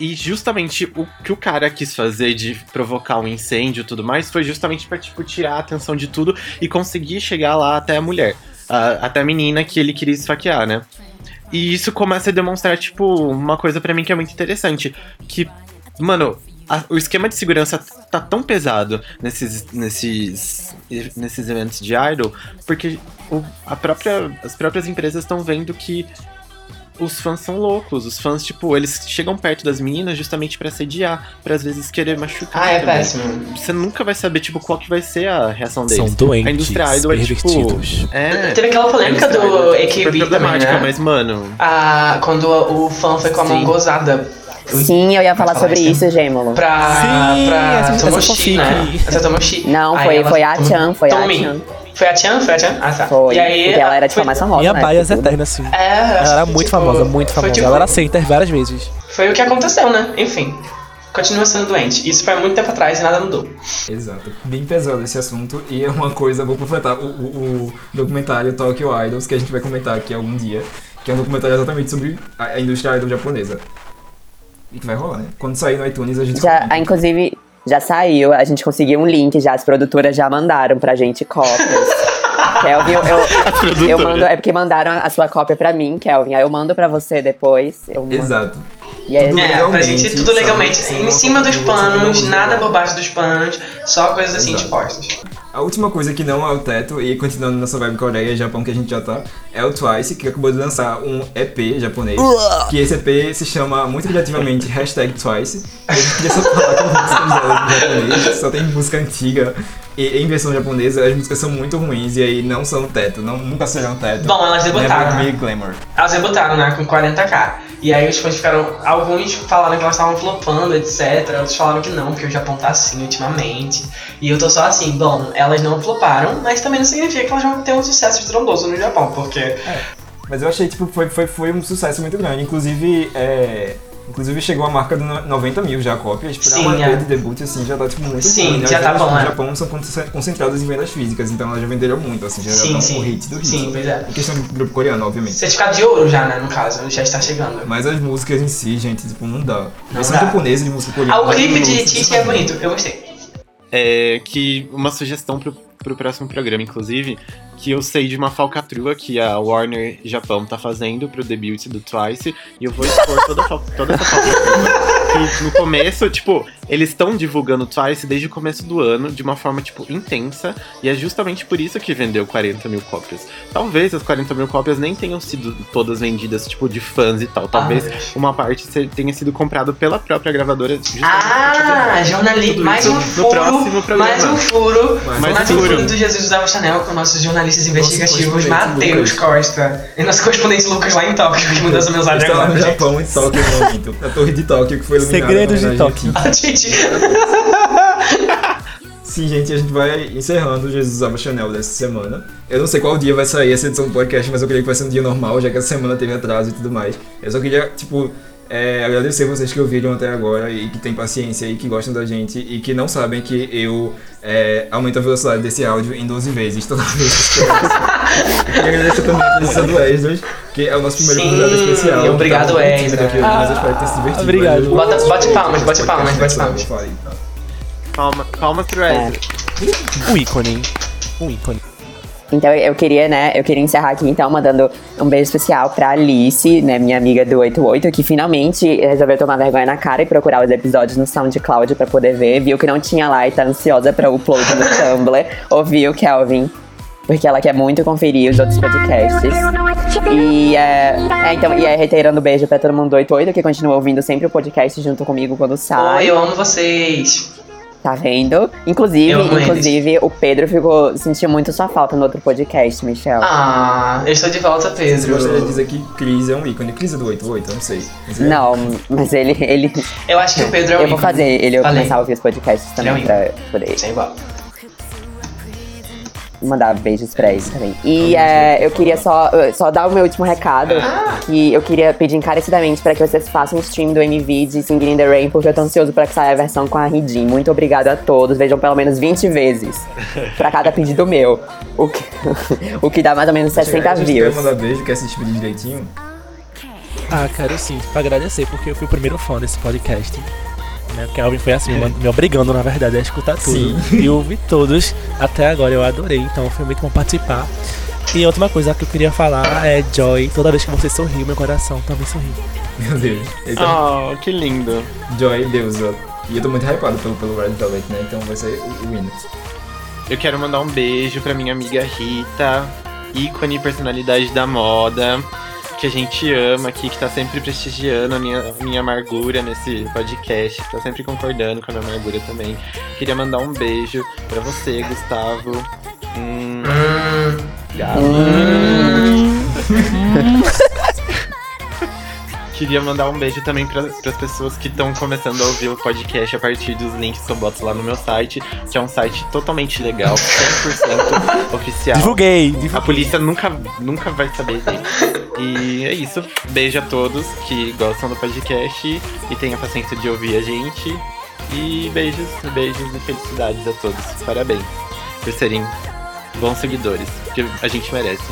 e justamente o que o cara quis fazer de provocar um incêndio e tudo mais foi justamente pra, tipo, tirar a atenção de tudo e conseguir chegar lá até a mulher. a- até a menina que ele queria esfaquear, né? E isso começa a demonstrar, tipo, uma coisa pra mim que é muito interessante. Que, mano, a- o esquema de segurança tá tão pesado nesses, nesses, nesses eventos de idol, porque o- a própria, as próprias empresas estão vendo que os fãs são loucos. Os fãs, tipo, eles chegam perto das meninas justamente pra sediar, pra às vezes querer machucar. Ah, é também. péssimo. Você nunca vai saber, tipo, qual que vai ser a reação deles. São doentes, A indústria idol é tipo. É. Teve aquela polêmica do idol é também, problemática, né? mas, mano. Ah, quando o fã foi com a mão Sim. gozada. Sim, eu ia falar sobre isso. isso, Gêmolo. Pra, Sim, pra essa- Tomoshi, né? Essa Tomoshi. Não, foi, foi a Chan, foi a. Chan. Foi a Chan? Foi a Chan? Ah, tá. Foi, E aí, porque ela era, tipo, foi- a mais famosa, E a né? Bias tudo. Eterna, assim. É, Ela era muito tipo, famosa, muito famosa. tipo, Ela era center várias vezes. Foi o que aconteceu, né? Enfim. Continua sendo doente. Isso foi muito tempo atrás e nada mudou. Exato. Bem pesado esse assunto. E é uma coisa, vou completar o, o- o documentário Tokyo Idols, que a gente vai comentar aqui algum dia. que é um documentário exatamente sobre a a indústria idol japonesa. E que vai rolar, né? Quando sair no iTunes a gente Já, ah, inclusive, já saiu, a gente conseguiu um link, já as produtoras já mandaram pra gente cópias. [laughs] Kelvin, eu, eu, eu mando, é porque mandaram a sua cópia pra mim, Kelvin. Aí eu mando pra você depois. Eu mando. Exato. E aí, Tudo É, pra gente tudo legalmente. Em cima dos panos, nada por baixo dos panos, só coisas assim Exato. expostas. A última coisa que não é o teto, e continuando nessa vibe Coreia e Japão que a gente já tá, é o Twice, que acabou de lançar um EP japonês. Que esse EP se chama muito criativamente [laughs] hashtag Twice. E a gente queria só falar que as músicas em japonês só tem música antiga. E em versão japonesa, as músicas são muito ruins e aí não são teto, não, nunca serão teto. Bom, elas debutaram, Never né? Be Glamour. Elas debutaram, né, com 40k. E aí os fãs ficaram. Alguns falaram que elas estavam flopando, etc. Outros falaram que não, porque o Japão tá assim ultimamente. E eu tô só assim, bom, elas não floparam, mas também não significa que elas vão ter um sucesso estrondoso no Japão, porque. Mas eu achei, tipo, foi, foi, foi um sucesso muito grande. Inclusive, é, Inclusive chegou a marca de no- 90 mil já cópias. Pra Sim, uma é. De debut, assim, já tá tipo muito Sim, bom. né? já As tá vendas bom, no é. Japão são conce- concentradas em vendas físicas, então elas já venderam muito, assim, já Sim, estão sim. com hit do hit. Sim, pois é. Em questão do grupo coreano, obviamente. Certificado de ouro já, né, no caso, já está chegando. Mas as músicas em si, gente, tipo, não dá. Não Versão dá. japonesa de música coreana. Ah, o clipe de Titi é bonito, eu gostei. É que uma sugestão pro, pro próximo programa, inclusive, que eu sei de uma falcatrua que a Warner Japão tá fazendo pro debut do Twice, e eu vou expor toda, toda essa falcatrua. [laughs] Que no começo, tipo, eles estão divulgando o Twice desde o começo do ano, de uma forma, tipo, intensa, e é justamente por isso que vendeu 40 mil cópias. Talvez as 40 mil cópias nem tenham sido todas vendidas, tipo, de fãs e tal. Talvez Ah, uma parte tenha sido comprado pela própria gravadora. Ah, jornalista. Mais um furo. mais um furo. Mais Mais, um um furo. do Jesus da Chanel com nossos jornalistas investigativos, Matheus. Costa. E nosso correspondente Lucas lá em Tóquio, que mandou essa mensagem lá agora. no. Japão, em Tóquio, no momento. A torre de Tóquio que foi. Segredos de [laughs] a. Ah, gente. [laughs] Sim, gente, a gente vai encerrando o Jesus Usava Chanel dessa semana. Eu não sei qual dia vai sair essa edição do podcast, mas eu creio que vai ser um dia normal, já que essa semana teve atraso e tudo mais. Eu só queria, tipo, é, agradecer vocês que ouviram até agora e que têm paciência e que gostam da gente e que não sabem que eu é, aumento a velocidade desse áudio em 12 vezes toda [laughs] vez que eu queria agradecer também a presença do Esdras, que é o nosso primeiro Sim, convidado especial. obrigado, Tá Esdras. aqui, mas eu espero que tenha se divertido. Obrigado. Mas eu- Bota- bote palmas, bote Esse palmas, é palmas. fale. Palma, palmas pro Ezra. Um ícone. Um ícone. Então eu queria, né, eu queria encerrar aqui então mandando um beijo especial pra Alice, né, minha amiga do 88, que finalmente resolveu tomar vergonha na cara e procurar os episódios no SoundCloud pra poder ver, viu que não tinha lá e tá ansiosa pra upload no Tumblr, ouviu, Kelvin? Porque ela quer muito conferir os outros podcasts. E, é, é, então, e é, reiterando beijo pra todo mundo do 88, que continua ouvindo sempre o podcast junto comigo quando sai. Oi, eu amo vocês. Tá vendo? Inclusive, eles. inclusive, o Pedro ficou sentiu muito sua falta no outro podcast, Michel. Ah, eu estou de volta, Você Pedro. gostaria de dizer que Cris é um ícone. Cris é do 88, eu não sei. Mas é- Não, mas ele, ele. Eu acho que o Pedro é o Eu vou ícone. fazer ele Falei. começar a ouvir os podcasts também Ele é pra poder Sem igual. Mandar beijos pra ele também. E é, eu queria só, só dar o meu último recado. Ah. Que eu queria pedir encarecidamente pra que vocês façam um stream do MV de Singing in the Rain, porque eu tô ansioso pra que saia a versão com a Ridin. Muito obrigado a todos. Vejam pelo menos 20 vezes [laughs] pra cada pedido meu. O que, [laughs] o que dá mais ou menos 60 a gente views. quer mandar beijo, quer despedir direitinho. Ah, quero sim, pra agradecer, porque eu fui o primeiro fã desse podcast. Né? O Kelvin foi assim, me- me obrigando, na verdade, a escutar tudo. Sim. E eu ouvi todos até agora, eu adorei, então foi muito bom participar. E outra coisa que eu queria falar é Joy, toda vez que você sorriu, meu coração também sorriu. Meu Deus. Oh, que lindo. Joy, deusa. E eu tô muito hypado pelo, pelo Red Velvet, né? Então vai ser o, hino. Eu quero mandar um beijo pra minha amiga Rita, ícone e personalidade da moda, que a gente ama aqui, que tá sempre prestigiando a minha, minha amargura nesse podcast, que tá sempre concordando com a minha amargura também. Queria mandar um beijo pra você, Gustavo. Hum, Hum, gato. [laughs] Queria mandar um beijo também para as pessoas que estão começando a ouvir o podcast a partir dos links que eu boto lá no meu site, que é um site totalmente legal, 100% oficial. Divulguei, A divulguei. polícia nunca, nunca vai saber dele. E é isso. Beijo a todos que gostam do podcast e tenham a paciência de ouvir a gente. E beijos, beijos e felicidades a todos. Parabéns por serem bons seguidores, que a gente merece.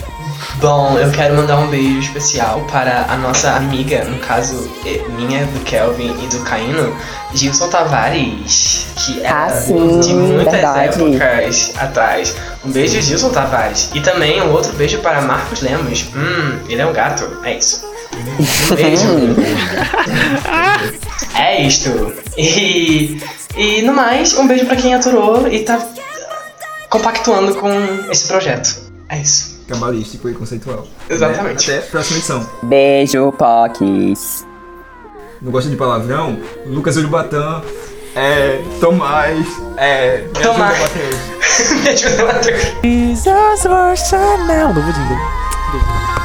Bom, eu quero mandar um beijo especial para a nossa amiga, no caso eh, minha, do Kelvin e do Caíno, Gilson Tavares, que é Ah, sim, de muitas verdade. épocas atrás. Um beijo, Gilson Tavares. E também um outro beijo para Marcos Lemos. Hum, ele é um gato. É isso. Um beijo. [laughs] é isto. E, e no mais, um beijo para quem aturou e tá compactuando com esse projeto. É isso. Cabalístico e conceitual. Exatamente. Né? Até a próxima edição. Beijo, Pocs. Não gosta de palavrão? Lucas Urubatã, é, Tomás, é, me ajuda, Tomás. Matheus. [laughs] Me ajuda, Matheus. Jesus or Chanel. Novo jingle. Jesus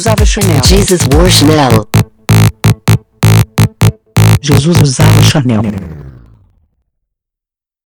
usava Chanel. Jesus wore Chanel. Jesus usava Chanel.